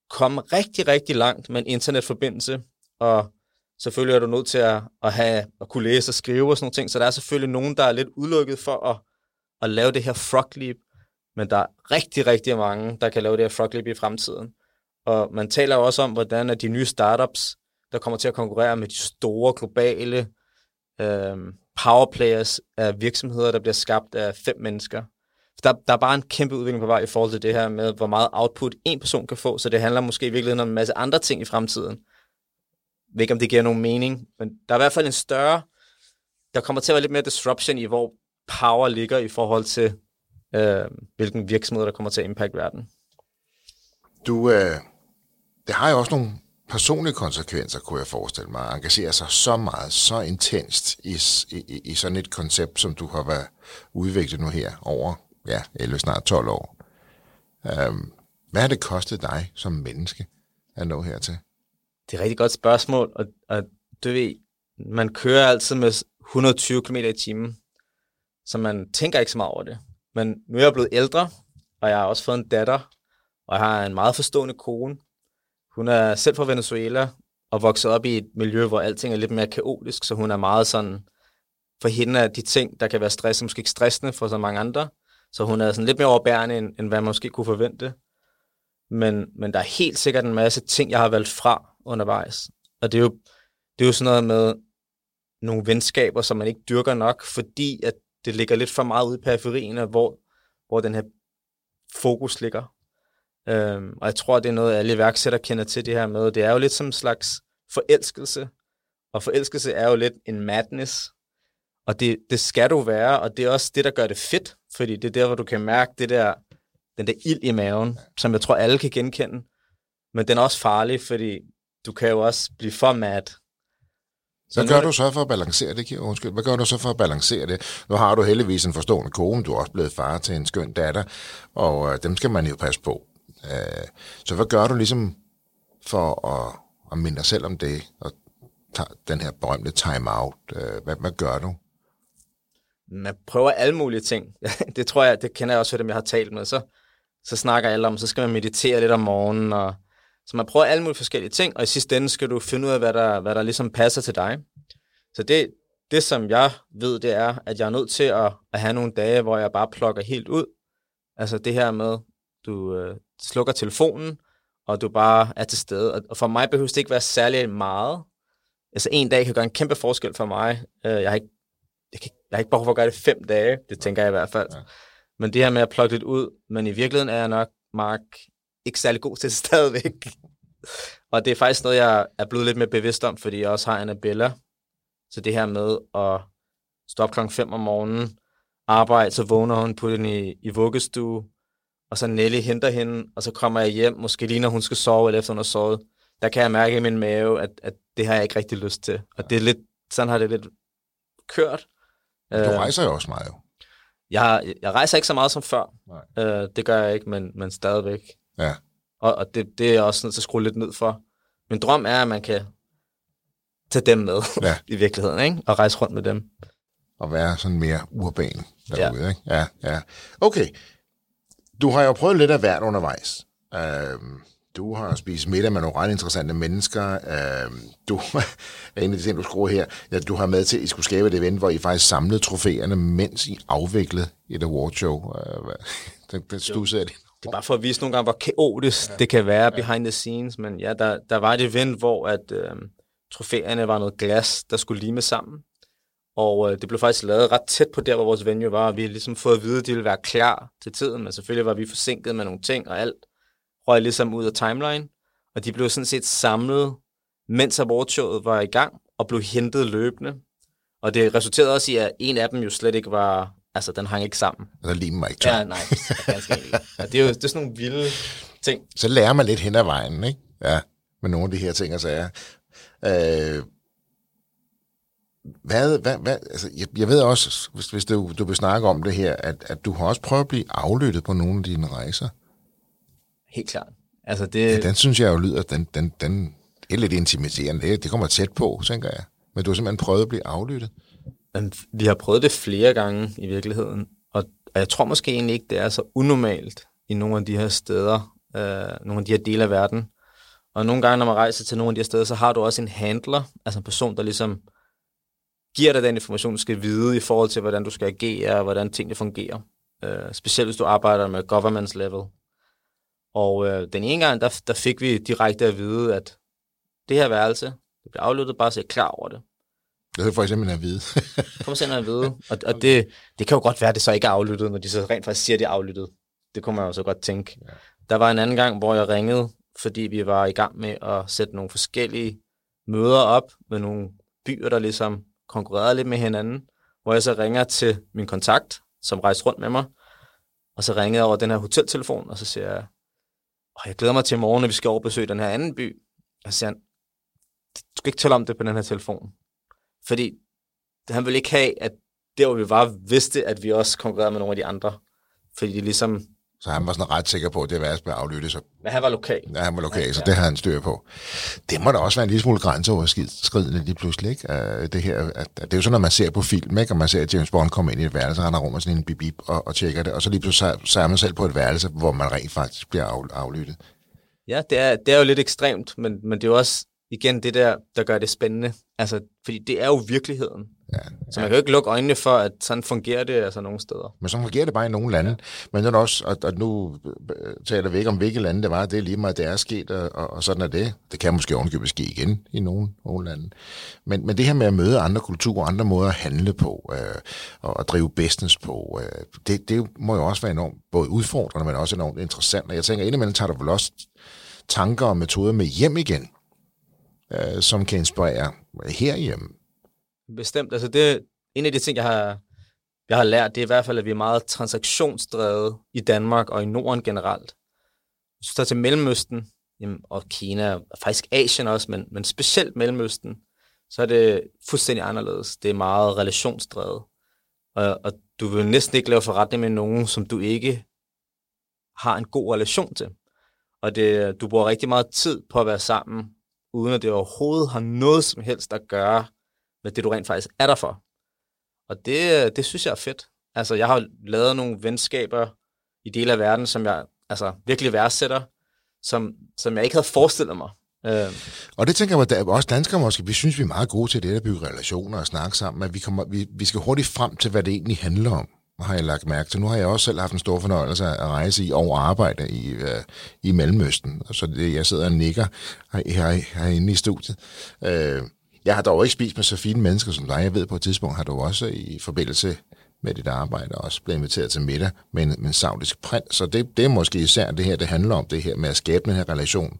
komme rigtig, rigtig langt med en internetforbindelse, og selvfølgelig er du nødt til at, at, have, at kunne læse og skrive og sådan nogle ting, så der er selvfølgelig nogen, der er lidt udelukket for at at lave det her frog leap, men der er rigtig, rigtig mange, der kan lave det her frog leap i fremtiden. Og man taler jo også om, hvordan at de nye startups, der kommer til at konkurrere med de store globale øh, powerplayers af virksomheder, der bliver skabt af fem mennesker. Der, der er bare en kæmpe udvikling på vej i forhold til det her med, hvor meget output en person kan få, så det handler måske i virkeligheden om en masse andre ting i fremtiden. Ved ikke, om det giver nogen mening, men der er i hvert fald en større, der kommer til at være lidt mere disruption i, hvor power ligger i forhold til, øh, hvilken virksomhed, der kommer til at impact verden. Du, øh, det har jo også nogle personlige konsekvenser, kunne jeg forestille mig, at engagere sig så meget, så intenst i, i, i sådan et koncept, som du har været udviklet nu her over ja, 11, snart 12 år. Um, hvad har det kostet dig som menneske at nå hertil? Det er et rigtig godt spørgsmål, og, og du ved, man kører altid med 120 km i timen, så man tænker ikke så meget over det. Men nu er jeg blevet ældre, og jeg har også fået en datter, og jeg har en meget forstående kone. Hun er selv fra Venezuela og vokset op i et miljø, hvor alting er lidt mere kaotisk, så hun er meget sådan, for hende er de ting, der kan være stressende, måske ikke stressende for så mange andre. Så hun er sådan lidt mere overbærende, end, end hvad man måske kunne forvente. Men, men der er helt sikkert en masse ting, jeg har valgt fra undervejs. Og det er jo, det er jo sådan noget med nogle venskaber, som man ikke dyrker nok, fordi at det ligger lidt for meget ude i periferien hvor, hvor den her fokus ligger. Øhm, og jeg tror, det er noget, alle iværksættere kender til det her med. Det er jo lidt som en slags forelskelse, og forelskelse er jo lidt en madness. Og det, det skal du være, og det er også det, der gør det fedt, fordi det er der, hvor du kan mærke det der, den der ild i maven, som jeg tror, alle kan genkende. Men den er også farlig, fordi du kan jo også blive for mad. Så Hvad gør du så for at balancere det, Kira? Undskyld. Hvad gør du så for at balancere det? Nu har du heldigvis en forstående kone, du er også blevet far til en skøn datter, og øh, dem skal man jo passe på. Øh, så hvad gør du ligesom for at, at minde dig selv om det, og tage den her berømte time-out? Øh, hvad, hvad gør du? Man prøver alle mulige ting. det tror jeg, det kender jeg også for dem, jeg har talt med. Så, så snakker alle om, så skal man meditere lidt om morgenen, og så man prøver alle mulige forskellige ting, og i sidste ende skal du finde ud af, hvad der, hvad der ligesom passer til dig. Så det, det, som jeg ved, det er, at jeg er nødt til at, at have nogle dage, hvor jeg bare plukker helt ud. Altså det her med, du øh, slukker telefonen, og du bare er til stede. Og for mig behøver det ikke være særlig meget. Altså en dag kan gøre en kæmpe forskel for mig. Øh, jeg, har ikke, jeg, kan, jeg har ikke behov for at gøre det fem dage, det tænker jeg i hvert fald. Ja. Men det her med at plukke lidt ud, men i virkeligheden er jeg nok, Mark, ikke særlig god til stadigvæk. og det er faktisk noget, jeg er blevet lidt mere bevidst om, fordi jeg også har Annabella. Så det her med at stå op klokken 5 om morgenen, arbejde, så vågner hun på den i, i vuggestue, og så Nelly henter hende, og så kommer jeg hjem, måske lige når hun skal sove, eller efter hun har sovet. Der kan jeg mærke i min mave, at, at det har jeg ikke rigtig lyst til. Og det er lidt, sådan har det lidt kørt. Du øh, rejser jo også meget jo. Jeg, jeg rejser ikke så meget som før. Nej. Øh, det gør jeg ikke, men, men stadigvæk. Ja. Og, og det, det er jeg også nødt til at skrue lidt ned for. Min drøm er, at man kan tage dem med ja. i virkeligheden, ikke? og rejse rundt med dem. Og være sådan mere urban derude. Ja. Ikke? Ja, ja. Okay, du har jo prøvet lidt af hvert undervejs. Uh, du har spist middag med nogle ret interessante mennesker. Uh, du er en af de ting, du skruer her. Ja, du har med til, at I skulle skabe et event, hvor I faktisk samlede trofæerne, mens I afviklede et awardshow. Uh, den, den stussede jeg det er bare for at vise nogle gange, hvor kaotisk ja. det kan være behind the scenes. Men ja, der, der var et event, hvor at, øh, trofæerne var noget glas, der skulle lime sammen. Og øh, det blev faktisk lavet ret tæt på der, hvor vores venue var, og vi har ligesom fået at vide, at de ville være klar til tiden, men selvfølgelig var vi forsinket med nogle ting, og alt røg ligesom ud af timeline. Og de blev sådan set samlet, mens awardsshowet var i gang, og blev hentet løbende. Og det resulterede også i, at en af dem jo slet ikke var, altså den hang ikke sammen. Der limer mig ikke Ja, nej, ganske ja, det er jo det er sådan nogle vilde ting. Så lærer man lidt hen ad vejen, ikke? Ja, med nogle af de her ting og sager. Øh, hvad, hvad, hvad, altså, jeg, jeg ved også, hvis, hvis du, du vil snakke om det her, at, at du har også prøvet at blive aflyttet på nogle af dine rejser. Helt klart. Altså det... Ja, den synes jeg jo lyder, den, den, den er lidt intimiderende. Det, det kommer tæt på, tænker jeg. Men du har simpelthen prøvet at blive aflyttet. Vi har prøvet det flere gange i virkeligheden, og jeg tror måske egentlig ikke, det er så unormalt i nogle af de her steder, øh, nogle af de her dele af verden. Og nogle gange, når man rejser til nogle af de her steder, så har du også en handler, altså en person, der ligesom giver dig den information, du skal vide i forhold til, hvordan du skal agere og hvordan tingene fungerer. Øh, specielt hvis du arbejder med governments level. Og øh, den ene gang, der, der fik vi direkte at vide, at det her værelse, det bliver aflyttet, bare så jeg klar over det. Det er for eksempel at vide. kommer simpelthen at vide. Og, og det, det kan jo godt være, at det så ikke er aflyttet, når de så rent faktisk siger, at det er aflyttet. Det kunne man jo så godt tænke. Ja. Der var en anden gang, hvor jeg ringede, fordi vi var i gang med at sætte nogle forskellige møder op med nogle byer, der ligesom konkurrerede lidt med hinanden, hvor jeg så ringer til min kontakt, som rejste rundt med mig, og så ringede jeg over den her hoteltelefon, og så siger jeg, oh, jeg glæder mig til i morgen, at vi skal overbesøge den her anden by. Og så siger han, du skal ikke tale om det på den her telefon. Fordi han ville ikke have, at der hvor vi var, vidste, at vi også konkurrerede med nogle af de andre. Fordi de ligesom... Så han var sådan ret sikker på, at det værste blev aflyttet. Så... Men han var lokal. Ja, han var lokal, ja, så det har han styr på. Det må da også være en lille smule grænseoverskridende lige pludselig, ikke? Uh, det, her, at, at det er jo sådan, når man ser på film, ikke? og man ser, at James Bond kommer ind i et værelse, og han har rum med sådan en bip, bip og, og tjekker det, og så lige pludselig så, så er man selv på et værelse, hvor man rent faktisk bliver af, aflyttet. Ja, det er, det er jo lidt ekstremt, men, men det er jo også igen det der, der gør det spændende. Altså, fordi det er jo virkeligheden. Ja, ja. Så man kan jo ikke lukke øjnene for, at sådan fungerer det altså nogle steder. Men så fungerer det bare i nogle lande. Ja. Men det er også, at, at nu øh, taler vi ikke om, hvilke lande det var. Det er lige meget, det er sket, og, og sådan er det. Det kan måske ovenkøbet ske igen i nogle, nogle lande. Men, men det her med at møde andre kulturer, andre måder at handle på, øh, og at drive business på, øh, det, det må jo også være enormt både udfordrende, men også enormt interessant. Og jeg tænker, indimellem tager du vel også tanker og metoder med hjem igen øh, som kan inspirere herhjemme. Bestemt. Altså det, en af de ting, jeg har, jeg har lært, det er i hvert fald, at vi er meget transaktionsdrevet i Danmark og i Norden generelt. Hvis du tager til Mellemøsten, jamen, og Kina, og faktisk Asien også, men, men specielt Mellemøsten, så er det fuldstændig anderledes. Det er meget relationsdrevet. Og, og du vil næsten ikke lave forretning med nogen, som du ikke har en god relation til. Og det, du bruger rigtig meget tid på at være sammen, uden at det overhovedet har noget som helst at gøre med det, du rent faktisk er der for. Og det, det synes jeg er fedt. Altså, jeg har lavet nogle venskaber i dele af verden, som jeg altså, virkelig værdsætter, som, som jeg ikke havde forestillet mig. Øh. Og det tænker jeg, at også danskere måske, vi synes, vi er meget gode til det at bygge relationer og snakke sammen, at vi, kommer, vi, vi skal hurtigt frem til, hvad det egentlig handler om har jeg lagt mærke til. Nu har jeg også selv haft en stor fornøjelse at rejse i og arbejde i, øh, i Mellemøsten. Så det, jeg sidder og nikker her, herinde i studiet. Øh, jeg har dog ikke spist med så fine mennesker som dig. Jeg ved på et tidspunkt har du også i forbindelse med dit arbejde også blevet inviteret til middag med en, med en saudisk prins. Så det, det er måske især det her, det handler om, det her med at skabe den her relation.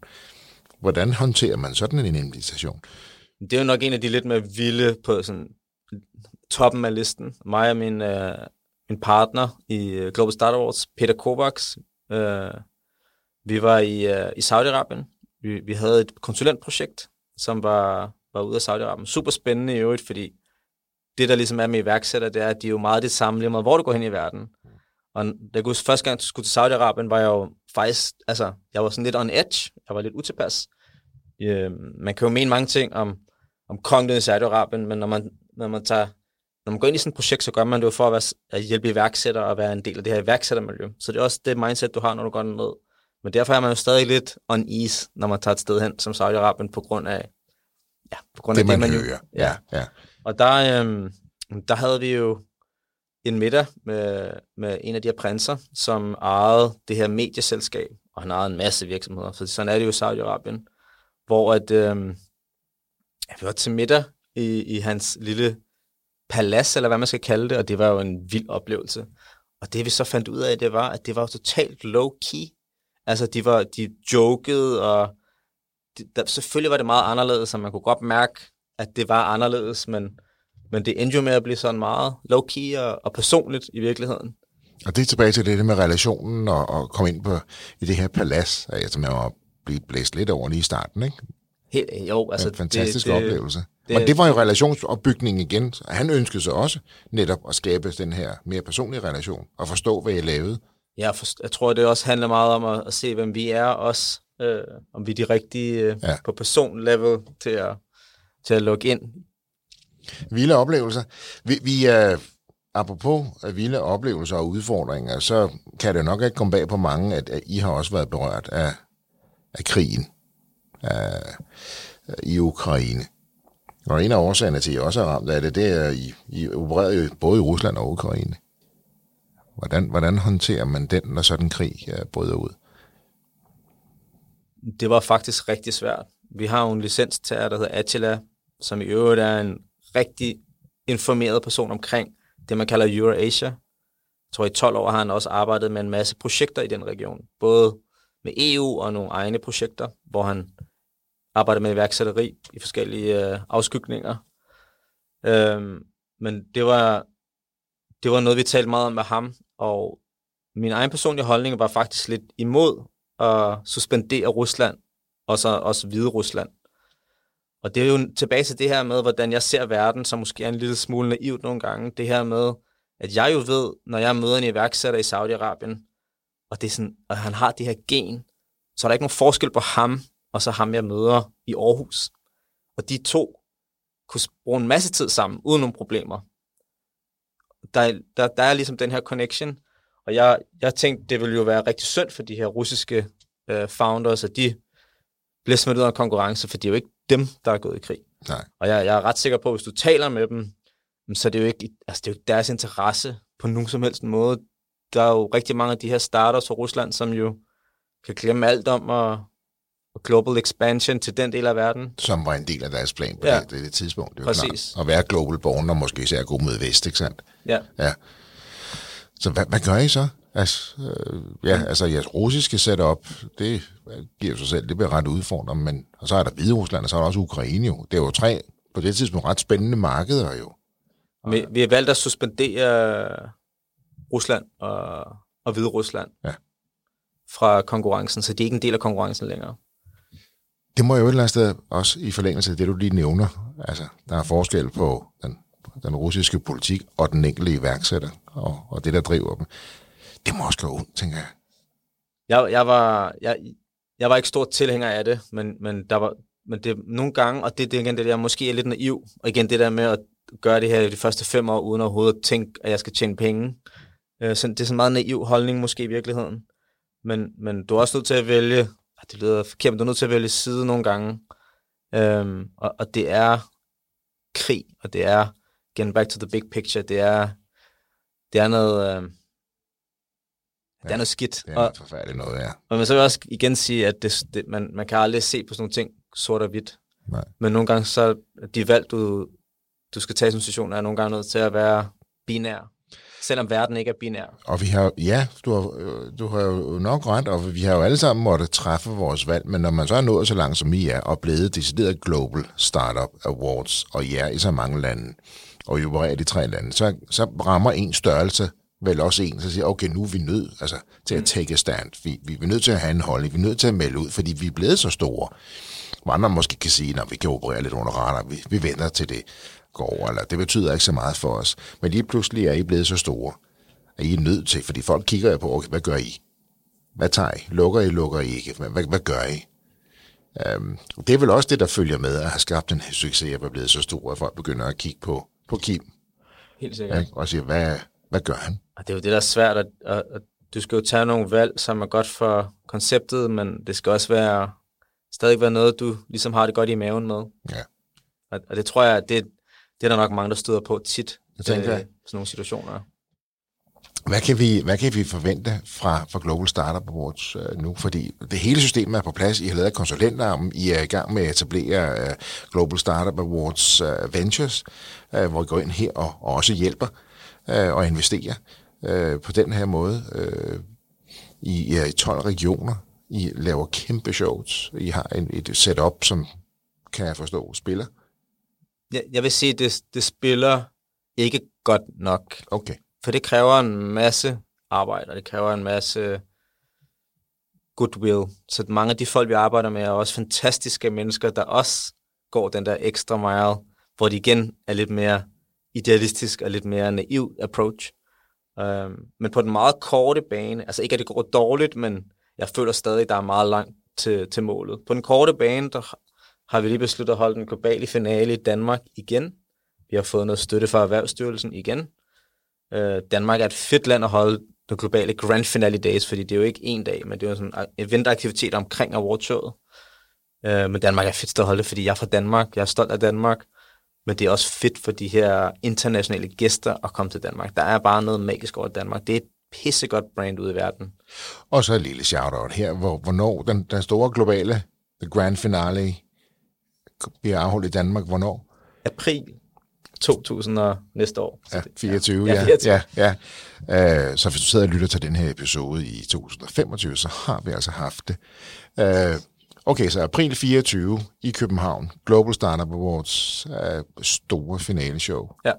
Hvordan håndterer man sådan en invitation? Det er jo nok en af de lidt mere vilde på sådan toppen af listen. Mig og min, øh, min partner i øh, Global Start Awards, Peter Kovacs, øh, vi var i, øh, i Saudi-Arabien. Vi, vi havde et konsulentprojekt, som var, var ude af Saudi-Arabien. Super spændende i øvrigt, fordi det, der ligesom er med iværksætter, det er, at de er jo meget det samme, lige meget hvor du går hen i verden. Og da jeg kunne første gang, jeg skulle til Saudi-Arabien, var jeg jo faktisk, altså, jeg var sådan lidt on edge. Jeg var lidt utilpas. Øh, man kan jo mene mange ting om, om kongeliget i Saudi-Arabien, men når man, når man tager når man går ind i sådan et projekt, så gør man det jo for at, være, at hjælpe iværksættere og være en del af det her iværksættermiljø. Så det er også det mindset, du har, når du går ned. Men derfor er man jo stadig lidt on ease, når man tager et sted hen som Saudi-Arabien på grund af, ja, på grund af det, det man, man hører. Ja. ja. Og der, øhm, der havde vi jo en middag med, med en af de her prinser, som ejede det her medieselskab, og han ejede en masse virksomheder, for sådan er det jo i Saudi-Arabien, hvor at, øhm, ja, vi var til middag i, i hans lille palads, eller hvad man skal kalde det, og det var jo en vild oplevelse. Og det vi så fandt ud af, det var, at det var jo totalt low-key. Altså, de, var, de jokede, og de, der, selvfølgelig var det meget anderledes, og man kunne godt mærke, at det var anderledes, men, men det endte jo med at blive sådan meget low-key og, og personligt i virkeligheden. Og det er tilbage til det med relationen og, og komme ind på i det her palads, som jeg var blive blæst lidt over lige i starten, ikke? Helt, jo, altså... En fantastisk det, oplevelse. Det, og det var jo relationsopbygning igen. Han ønskede sig også netop at skabe den her mere personlige relation og forstå, hvad jeg lavede. Ja, for, jeg tror, det også handler meget om at, at se, hvem vi er også. Øh, om vi er de rigtige øh, ja. på personlevel til at, til at lukke ind. Vilde oplevelser. Vi, vi er, apropos vilde oplevelser og udfordringer, så kan det nok ikke komme bag på mange, at, at I har også været berørt af, af krigen af, i Ukraine. Og en af årsagerne til, at I også er ramt af det, det er, at I, I opererer jo både i Rusland og Ukraine. Hvordan, hvordan håndterer man den, når sådan en krig uh, bryder ud? Det var faktisk rigtig svært. Vi har jo en licenstager, der hedder Attila, som i øvrigt er en rigtig informeret person omkring det, man kalder Eurasia. Jeg tror, i 12 år har han også arbejdet med en masse projekter i den region. Både med EU og nogle egne projekter, hvor han arbejder med iværksætteri i forskellige øh, afskygninger. Øhm, men det var, det var noget, vi talte meget om med ham, og min egen personlige holdning var faktisk lidt imod at suspendere Rusland, og så også Hvide Rusland. Og det er jo tilbage til det her med, hvordan jeg ser verden, som måske er en lille smule naivt nogle gange. Det her med, at jeg jo ved, når jeg møder en iværksætter i Saudi-Arabien, og, det er sådan, og han har det her gen, så er der ikke nogen forskel på ham og så ham, jeg møder i Aarhus. Og de to kunne bruge en masse tid sammen, uden nogle problemer. Der, der, der er ligesom den her connection, og jeg, jeg tænkte, det ville jo være rigtig synd for de her russiske øh, founders, at de bliver smidt ud af konkurrence, for det er jo ikke dem, der er gået i krig. Nej. Og jeg, jeg er ret sikker på, at hvis du taler med dem, så er det jo ikke, altså det er jo deres interesse på nogen som helst måde. Der er jo rigtig mange af de her starters fra Rusland, som jo kan glemme alt om at, og global expansion til den del af verden. Som var en del af deres plan på ja. det, det, det tidspunkt. Det Præcis. Klart. At være global born, og måske især gå mod vest, ikke sandt? Ja. ja. Så hvad, hvad gør I så? Altså, øh, ja, altså jeres russiske setup, det giver sig selv, det bliver ret udfordrende, men og så er der Hvide Rusland, og så er der også Ukraine jo. Det er jo tre, på det tidspunkt, ret spændende markeder jo. Vi, vi har valgt at suspendere Rusland og, og Hvide Rusland Ja. fra konkurrencen, så de er ikke en del af konkurrencen længere. Det må jo et eller andet sted også i forlængelse af det, du lige nævner. Altså, der er forskel på den, den russiske politik og den enkelte iværksætter, og, og det, der driver dem. Det må også gøre ondt, tænker jeg. Jeg, jeg, var, jeg, jeg var ikke stor tilhænger af det, men, men, der var, men det nogle gange, og det, det er igen det der, måske er lidt naiv, og igen det der med at gøre det her i de første fem år, uden overhovedet at tænke, at jeg skal tjene penge. Øh, så det er sådan en meget naiv holdning måske i virkeligheden. Men, men du er også nødt til at vælge, det lyder forkert, men du er nødt til at vælge side nogle gange. Øhm, og, og det er krig, og det er, again back to the big picture, det er, det er noget, øh, det er noget skidt. Det er Og, noget forfærdeligt noget, ja. og man så vil også igen sige, at det, det, man, man kan aldrig se på sådan nogle ting sort og hvidt. Nej. Men nogle gange så de valg, du, du skal tage som situation, er nogle gange nødt til at være binær. Selvom verden ikke er binær. Og vi har, ja, du har, øh, du har jo nok ret, og vi har jo alle sammen måttet træffe vores valg, men når man så er nået så langt som I er, og blevet decideret Global Startup Awards, og I er i så mange lande, og I opererer i de tre lande, så, så rammer en størrelse vel også en, så siger, okay, nu er vi nødt altså, til at take a stand. Vi, vi, vi er nødt til at have en holdning, vi er nødt til at melde ud, fordi vi er blevet så store. Hvor andre måske kan sige, at vi kan operere lidt under radar, vi, vi venter til det går eller det betyder ikke så meget for os. Men lige pludselig er I blevet så store, at I er nødt til, fordi folk kigger jo på, okay, hvad gør I? Hvad tager I? Lukker I, lukker I ikke? Hvad, hvad, hvad gør I? Um, det er vel også det, der følger med at have skabt en succes og være blevet så stor, at folk begynder at kigge på, på Kim Helt sikkert. ikke? og sige, hvad, hvad gør han? Og det er jo det, der er svært. At, at, at du skal jo tage nogle valg, som er godt for konceptet, men det skal også være stadig være noget, du ligesom har det godt i maven med. Ja. Og, og det tror jeg, det, det er der nok mange, der støder på tit. Det tænker jeg. sådan nogle situationer. Hvad kan vi, hvad kan vi forvente fra, fra Global Startup Awards uh, nu? Fordi det hele systemet er på plads. I har lavet konsulentarmen. I er i gang med at etablere uh, Global Startup Awards uh, Ventures, uh, hvor I går ind her og, og også hjælper uh, og investerer uh, på den her måde. Uh, I er i 12 regioner. I laver kæmpe shows. I har en, et setup, som kan jeg forstå, spiller. Jeg, jeg vil sige, det, det spiller ikke godt nok. Okay. For det kræver en masse arbejde, og det kræver en masse goodwill. Så mange af de folk, vi arbejder med, er også fantastiske mennesker, der også går den der ekstra mile, hvor de igen er lidt mere idealistisk og lidt mere naiv approach. Um, men på den meget korte bane, altså ikke at det går dårligt, men jeg føler stadig, der er meget langt til, til målet. På den korte bane, der har vi lige besluttet at holde den globale finale i Danmark igen. Vi har fået noget støtte fra Erhvervsstyrelsen igen. Øh, Danmark er et fedt land at holde den globale Grand Finale Days, fordi det er jo ikke en dag, men det er jo sådan en eventaktivitet omkring awardshowet. Øh, men Danmark er fedt sted at holde det, fordi jeg er fra Danmark, jeg er stolt af Danmark, men det er også fedt for de her internationale gæster at komme til Danmark. Der er bare noget magisk over Danmark. Det er et pissegodt brand ude i verden. Og så et lille shout-out her, hvor, hvornår den, den store globale The Grand Finale bliver afholdt i Danmark, hvornår? April 2000 og næste år. Ja, 24, Ja, ja. 24. ja, ja. Uh, så hvis du sidder og lytter til den her episode i 2025, så har vi altså haft det. Uh, okay, så april 24 i København, Global Startup Awards, uh, store finaleshow. Ja.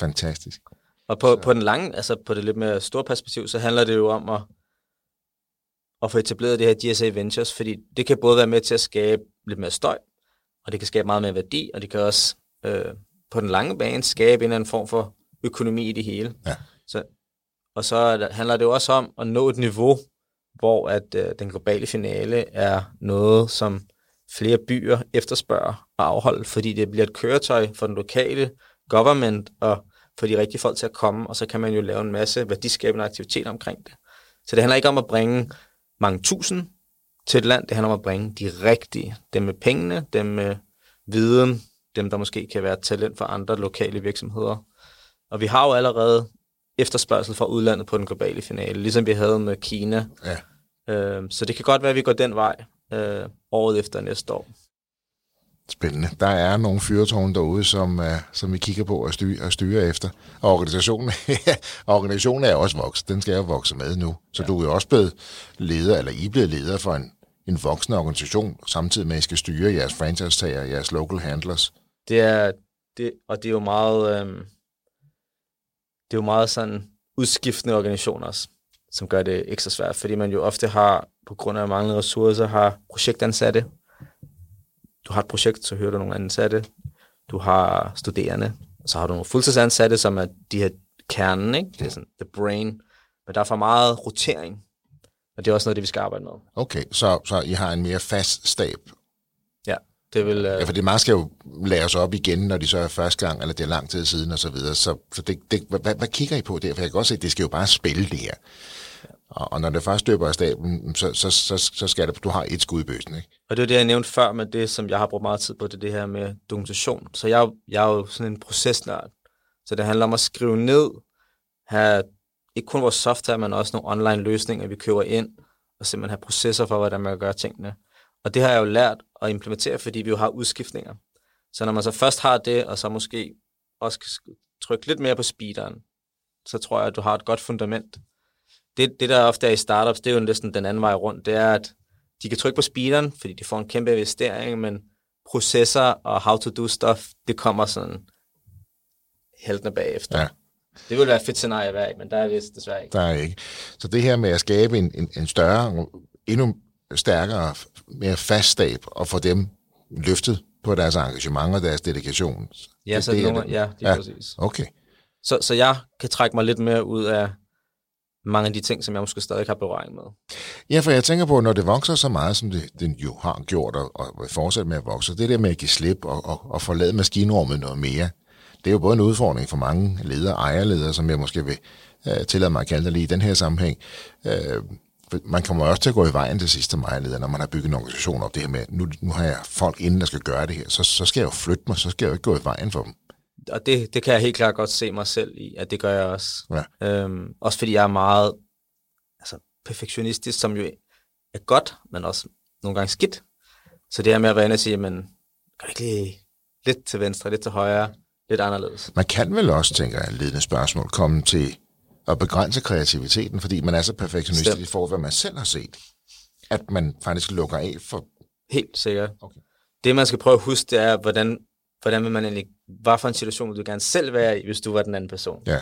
Fantastisk. Og på, på den lange, altså på det lidt mere store perspektiv, så handler det jo om at, at få etableret det her GSA Ventures, fordi det kan både være med til at skabe lidt mere støj, og det kan skabe meget mere værdi, og det kan også øh, på den lange bane skabe en eller anden form for økonomi i det hele. Ja. Så, og så er handler det jo også om at nå et niveau, hvor at øh, den globale finale er noget, som flere byer efterspørger at afholde, fordi det bliver et køretøj for den lokale government og få de rigtige folk til at komme, og så kan man jo lave en masse værdiskabende aktiviteter omkring det. Så det handler ikke om at bringe mange tusind til et land, det handler om at bringe de rigtige, dem med pengene, dem med viden, dem der måske kan være talent for andre lokale virksomheder. Og vi har jo allerede efterspørgsel fra udlandet på den globale finale, ligesom vi havde med Kina. Ja. Øh, så det kan godt være, at vi går den vej øh, året efter næste år. Spændende. Der er nogle fyrtårne derude, som, uh, som vi kigger på og styre, og styre efter. Og organisationen, organisationen er også vokset. Den skal jo vokse med nu. Så ja. du er jo også blevet leder, eller I er blevet leder for en, en voksende organisation, samtidig med, at I skal styre jeres franchise-tager, jeres local handlers. Det er, det, og det er jo meget, øh, det er jo meget sådan udskiftende organisationer også, som gør det ekstra svært, fordi man jo ofte har, på grund af manglende ressourcer, har projektansatte. Du har et projekt, så hører du nogle ansatte. Du har studerende, og så har du nogle fuldtidsansatte, som er de her kernen, ikke? Det er sådan the brain. Men der er for meget rotering, og det er også noget det, vi skal arbejde med. Okay, så, så I har en mere fast stab. Ja, det vil... Uh... Ja, for det meget skal jo læres op igen, når de så er første gang, eller det er lang tid siden og så videre. Så, så det, det, hvad, hvad kigger I på der? For jeg kan godt se, at det skal jo bare spille det her. Og, og når det først løber af staben, så, så, så, så skal det, du har et skud i bøsen, ikke? Og det er det, jeg nævnte før med det, som jeg har brugt meget tid på, det er det her med dokumentation. Så jeg, jeg er jo sådan en procesnørd. Så det handler om at skrive ned, have ikke kun vores software, men også nogle online løsninger, vi køber ind, og simpelthen have processer for, hvordan man kan gøre tingene. Og det har jeg jo lært at implementere, fordi vi jo har udskiftninger. Så når man så først har det, og så måske også kan trykke lidt mere på speederen, så tror jeg, at du har et godt fundament. Det, det der ofte er i startups, det er jo næsten den anden vej rundt, det er, at de kan trykke på speederen, fordi de får en kæmpe investering, men processer og how to do stuff, det kommer sådan heltende bagefter. Ja. Det ville være et fedt scenarie at være i, men der er vi desværre ikke. Der er ikke. Så det her med at skabe en, en, en større, endnu stærkere, mere fast stab, og få dem løftet på deres engagement og deres dedikation. Ja, så det, det. ja, det er ja, præcis. Okay. Så, så jeg kan trække mig lidt mere ud af mange af de ting, som jeg måske stadig har berøring med. Ja, for jeg tænker på, når det vokser så meget, som det, den jo har gjort, og, og vil med at vokse, det der med at give slip og, og, og forlade maskinrummet noget mere, det er jo både en udfordring for mange ledere, ejerledere, som jeg måske vil øh, tillade mig at kalde det lige i den her sammenhæng. Øh, man kommer også til at gå i vejen til sidste ejerleder, når man har bygget en organisation op. Det her med, nu, nu har jeg folk inden, der skal gøre det her, så, så skal jeg jo flytte mig, så skal jeg jo ikke gå i vejen for dem. Og det, det kan jeg helt klart godt se mig selv i, at det gør jeg også. Ja. Øhm, også fordi jeg er meget altså, perfektionistisk, som jo er godt, men også nogle gange skidt. Så det her med at være inde og sige, men kan ikke lige lidt til venstre, lidt til højre, lidt anderledes. Man kan vel også, tænker jeg, ledende spørgsmål, komme til at begrænse kreativiteten, fordi man er så perfektionistisk i forhold hvad man selv har set, at man faktisk lukker af for... Helt sikkert. Okay. Det, man skal prøve at huske, det er, hvordan, hvordan vil man egentlig... Hvad for en situation vil du gerne selv være i, hvis du var den anden person? Ja.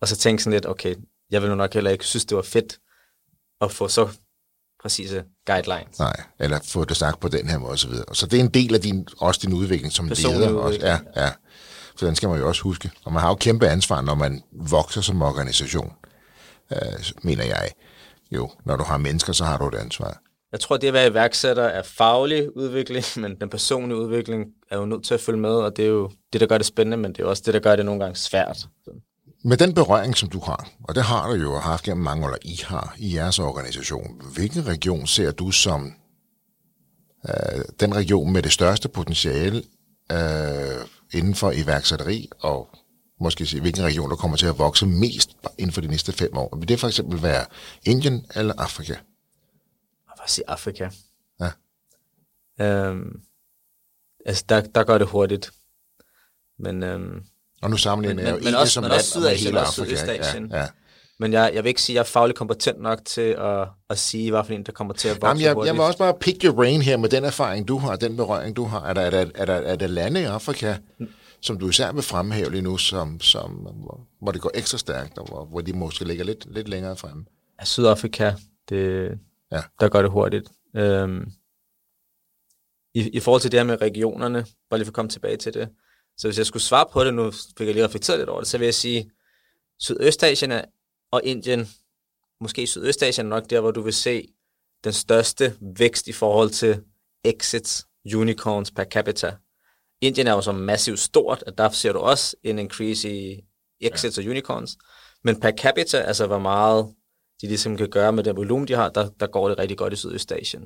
Og så tænke sådan lidt, okay, jeg vil nu nok heller ikke synes, det var fedt at få så præcise guidelines. Nej, eller få det sagt på den her måde osv. Så, så det er en del af din, også din udvikling som leder. Også. Ja, ja. Så den skal man jo også huske. Og man har jo kæmpe ansvar, når man vokser som organisation, øh, mener jeg. Jo, når du har mennesker, så har du et ansvar. Jeg tror, det at være iværksætter er faglig udvikling, men den personlige udvikling er jo nødt til at følge med, og det er jo det, der gør det spændende, men det er også det, der gør det nogle gange svært. Med den berøring, som du har, og det har du jo haft gennem mange år, I har i jeres organisation, hvilken region ser du som øh, den region med det største potentiale øh, inden for iværksætteri, og måske sige, hvilken region, der kommer til at vokse mest inden for de næste fem år? Vil det for eksempel være Indien eller Afrika? Vil sige Afrika. Ja. Øhm, altså, der, der går det hurtigt. Men, øhm, og nu sammenligner jeg jo men, også, som men også Sydasien, også Sydøstasien. Ja, ja. Men jeg, jeg vil ikke sige, at jeg er fagligt kompetent nok til at, at sige, hvad for en, der kommer til at vokse Jamen, jeg, hurtigt. jeg vil også bare pick your brain her med den erfaring, du har, den berøring, du har. Er der, er der, er der, er der lande i Afrika, som du især vil fremhæve lige nu, som, som, hvor, hvor det går ekstra stærkt, og hvor, hvor de måske ligger lidt, lidt længere fremme? Ja, Sydafrika, det, ja. der går det hurtigt. Øhm, i, I forhold til det her med regionerne, bare lige for at komme tilbage til det, så hvis jeg skulle svare på det, nu fik jeg lige reflekteret lidt over det, så vil jeg sige, Sydøstasien og Indien, måske Sydøstasien nok der, hvor du vil se den største vækst i forhold til exits, unicorns per capita. Indien er jo så massivt stort, at der ser du også en increase i exits ja. og unicorns. Men per capita, altså hvor meget de ligesom kan gøre med den volumen, de har, der, der går det rigtig godt i Sydøstasien.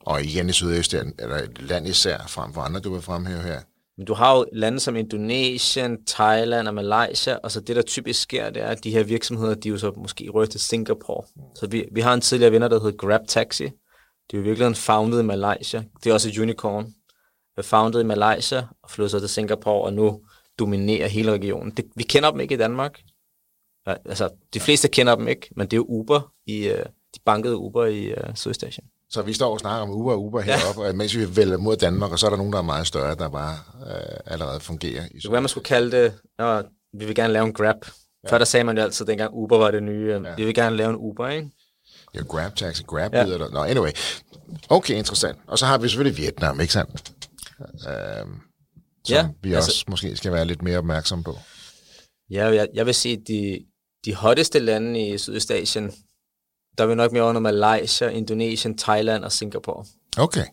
Og igen i Sydøstasien er der et land især frem for andre, du vil fremhæve her. Men du har jo lande som Indonesien, Thailand og Malaysia, og så det, der typisk sker, det er, at de her virksomheder, de er jo så måske rødt til Singapore. Så vi, vi har en tidligere vinder, der hedder Grab Taxi. Det er jo virkelig en founded i Malaysia. Det er også et unicorn. Er founded i Malaysia og flyttet sig til Singapore, og nu dominerer hele regionen. Det, vi kender dem ikke i Danmark. Altså, de fleste kender dem ikke, men det er jo Uber i, øh, de bankede Uber i uh, Sydøstasien. Så vi står og snakker om Uber og Uber heroppe, ja. mens vi vælger mod Danmark, og så er der nogen, der er meget større, der bare øh, allerede fungerer. I det hvad man skulle kalde det, når vi vil gerne lave en Grab Ja. Før der sagde man jo altid, dengang Uber var det nye, ja. vi vil gerne lave en Uber, ikke? Ja, Grab Taxi, Grab ja. videre. Nå, anyway. Okay, interessant. Og så har vi selvfølgelig Vietnam, ikke sandt? Øhm, som ja, vi altså, også måske skal være lidt mere opmærksomme på. Ja, jeg, jeg vil sige, at de, de hotteste lande i Sydøstasien, der er vi nok mere under Malaysia, Indonesien, Thailand og Singapore. Okay.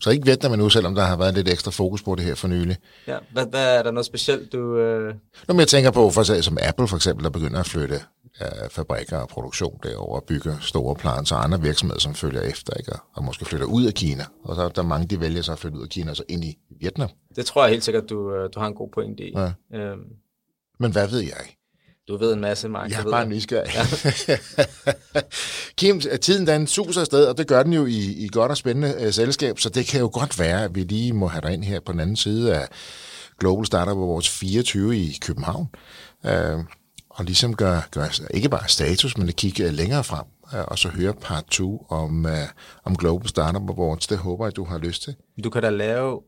Så ikke Vietnam endnu, selvom der har været lidt ekstra fokus på det her for nylig. Ja, hvad, hvad er der noget specielt, du... Øh... Nå, men jeg tænker på, for eksempel, som Apple for eksempel, der begynder at flytte øh, fabrikker og produktion derover og bygger store planer, så andre virksomheder, som følger efter, ikke? og måske flytter ud af Kina. Og så er der mange, de vælger så at flytte ud af Kina og så ind i Vietnam. Det tror jeg helt sikkert, du, øh, du har en god point i. Ja. Øhm. Men hvad ved jeg? Du ved en masse, Mark. Jeg er bare nysgerrig. Ja. Kim, tiden den suser afsted, og det gør den jo i, i godt og spændende uh, selskab, så det kan jo godt være, at vi lige må have dig ind her på den anden side af Global Startup Awards 24 i København, uh, og ligesom gør, gør ikke bare status, men at kigge længere frem, og så høre part 2 om, uh, om Global Startup Awards. Det håber jeg, du har lyst til. Du kan da lave,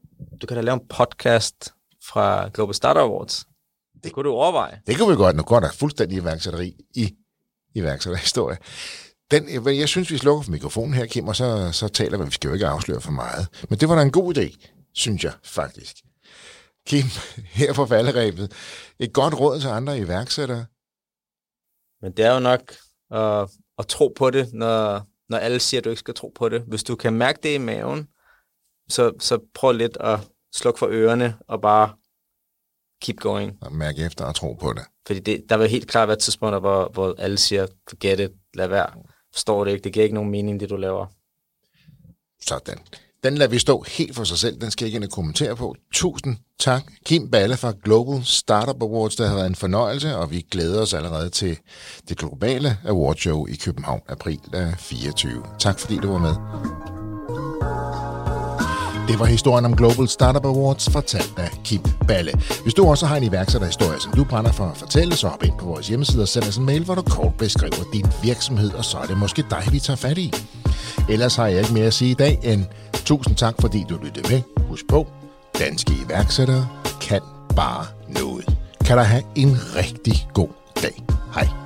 du kan da lave en podcast fra Global Startup Awards. Det kunne du overveje. Det kunne vi godt. Nu går der fuldstændig iværksætteri i iværksætterhistorie. Den, jeg synes, vi slukker for mikrofonen her, Kim, og så, så taler vi. Vi skal jo ikke afsløre for meget. Men det var da en god idé, synes jeg faktisk. Kim, her på falderæbet. Et godt råd til andre iværksættere. Men det er jo nok at, at tro på det, når, når alle siger, at du ikke skal tro på det. Hvis du kan mærke det i maven, så, så prøv lidt at slukke for ørerne og bare keep going. Og mærke efter og tro på det. Fordi det, der vil helt klart være tidspunkter, hvor, hvor alle siger, forget it, lad være. Forstår det ikke, det giver ikke nogen mening, det du laver. Sådan. Den lader vi stå helt for sig selv, den skal jeg ikke kommentere på. Tusind tak, Kim Balle fra Global Startup Awards. Det har været en fornøjelse, og vi glæder os allerede til det globale awardshow i København april 24. Tak fordi du var med. Det var historien om Global Startup Awards fortalt af Kim Balle. Hvis du også har en iværksætterhistorie, som du brænder for at fortælle, så hop ind på vores hjemmeside og send os en mail, hvor du kort beskriver din virksomhed, og så er det måske dig, vi tager fat i. Ellers har jeg ikke mere at sige i dag end tusind tak, fordi du lyttede med. Husk på, danske iværksættere kan bare noget. Kan der have en rigtig god dag. Hej.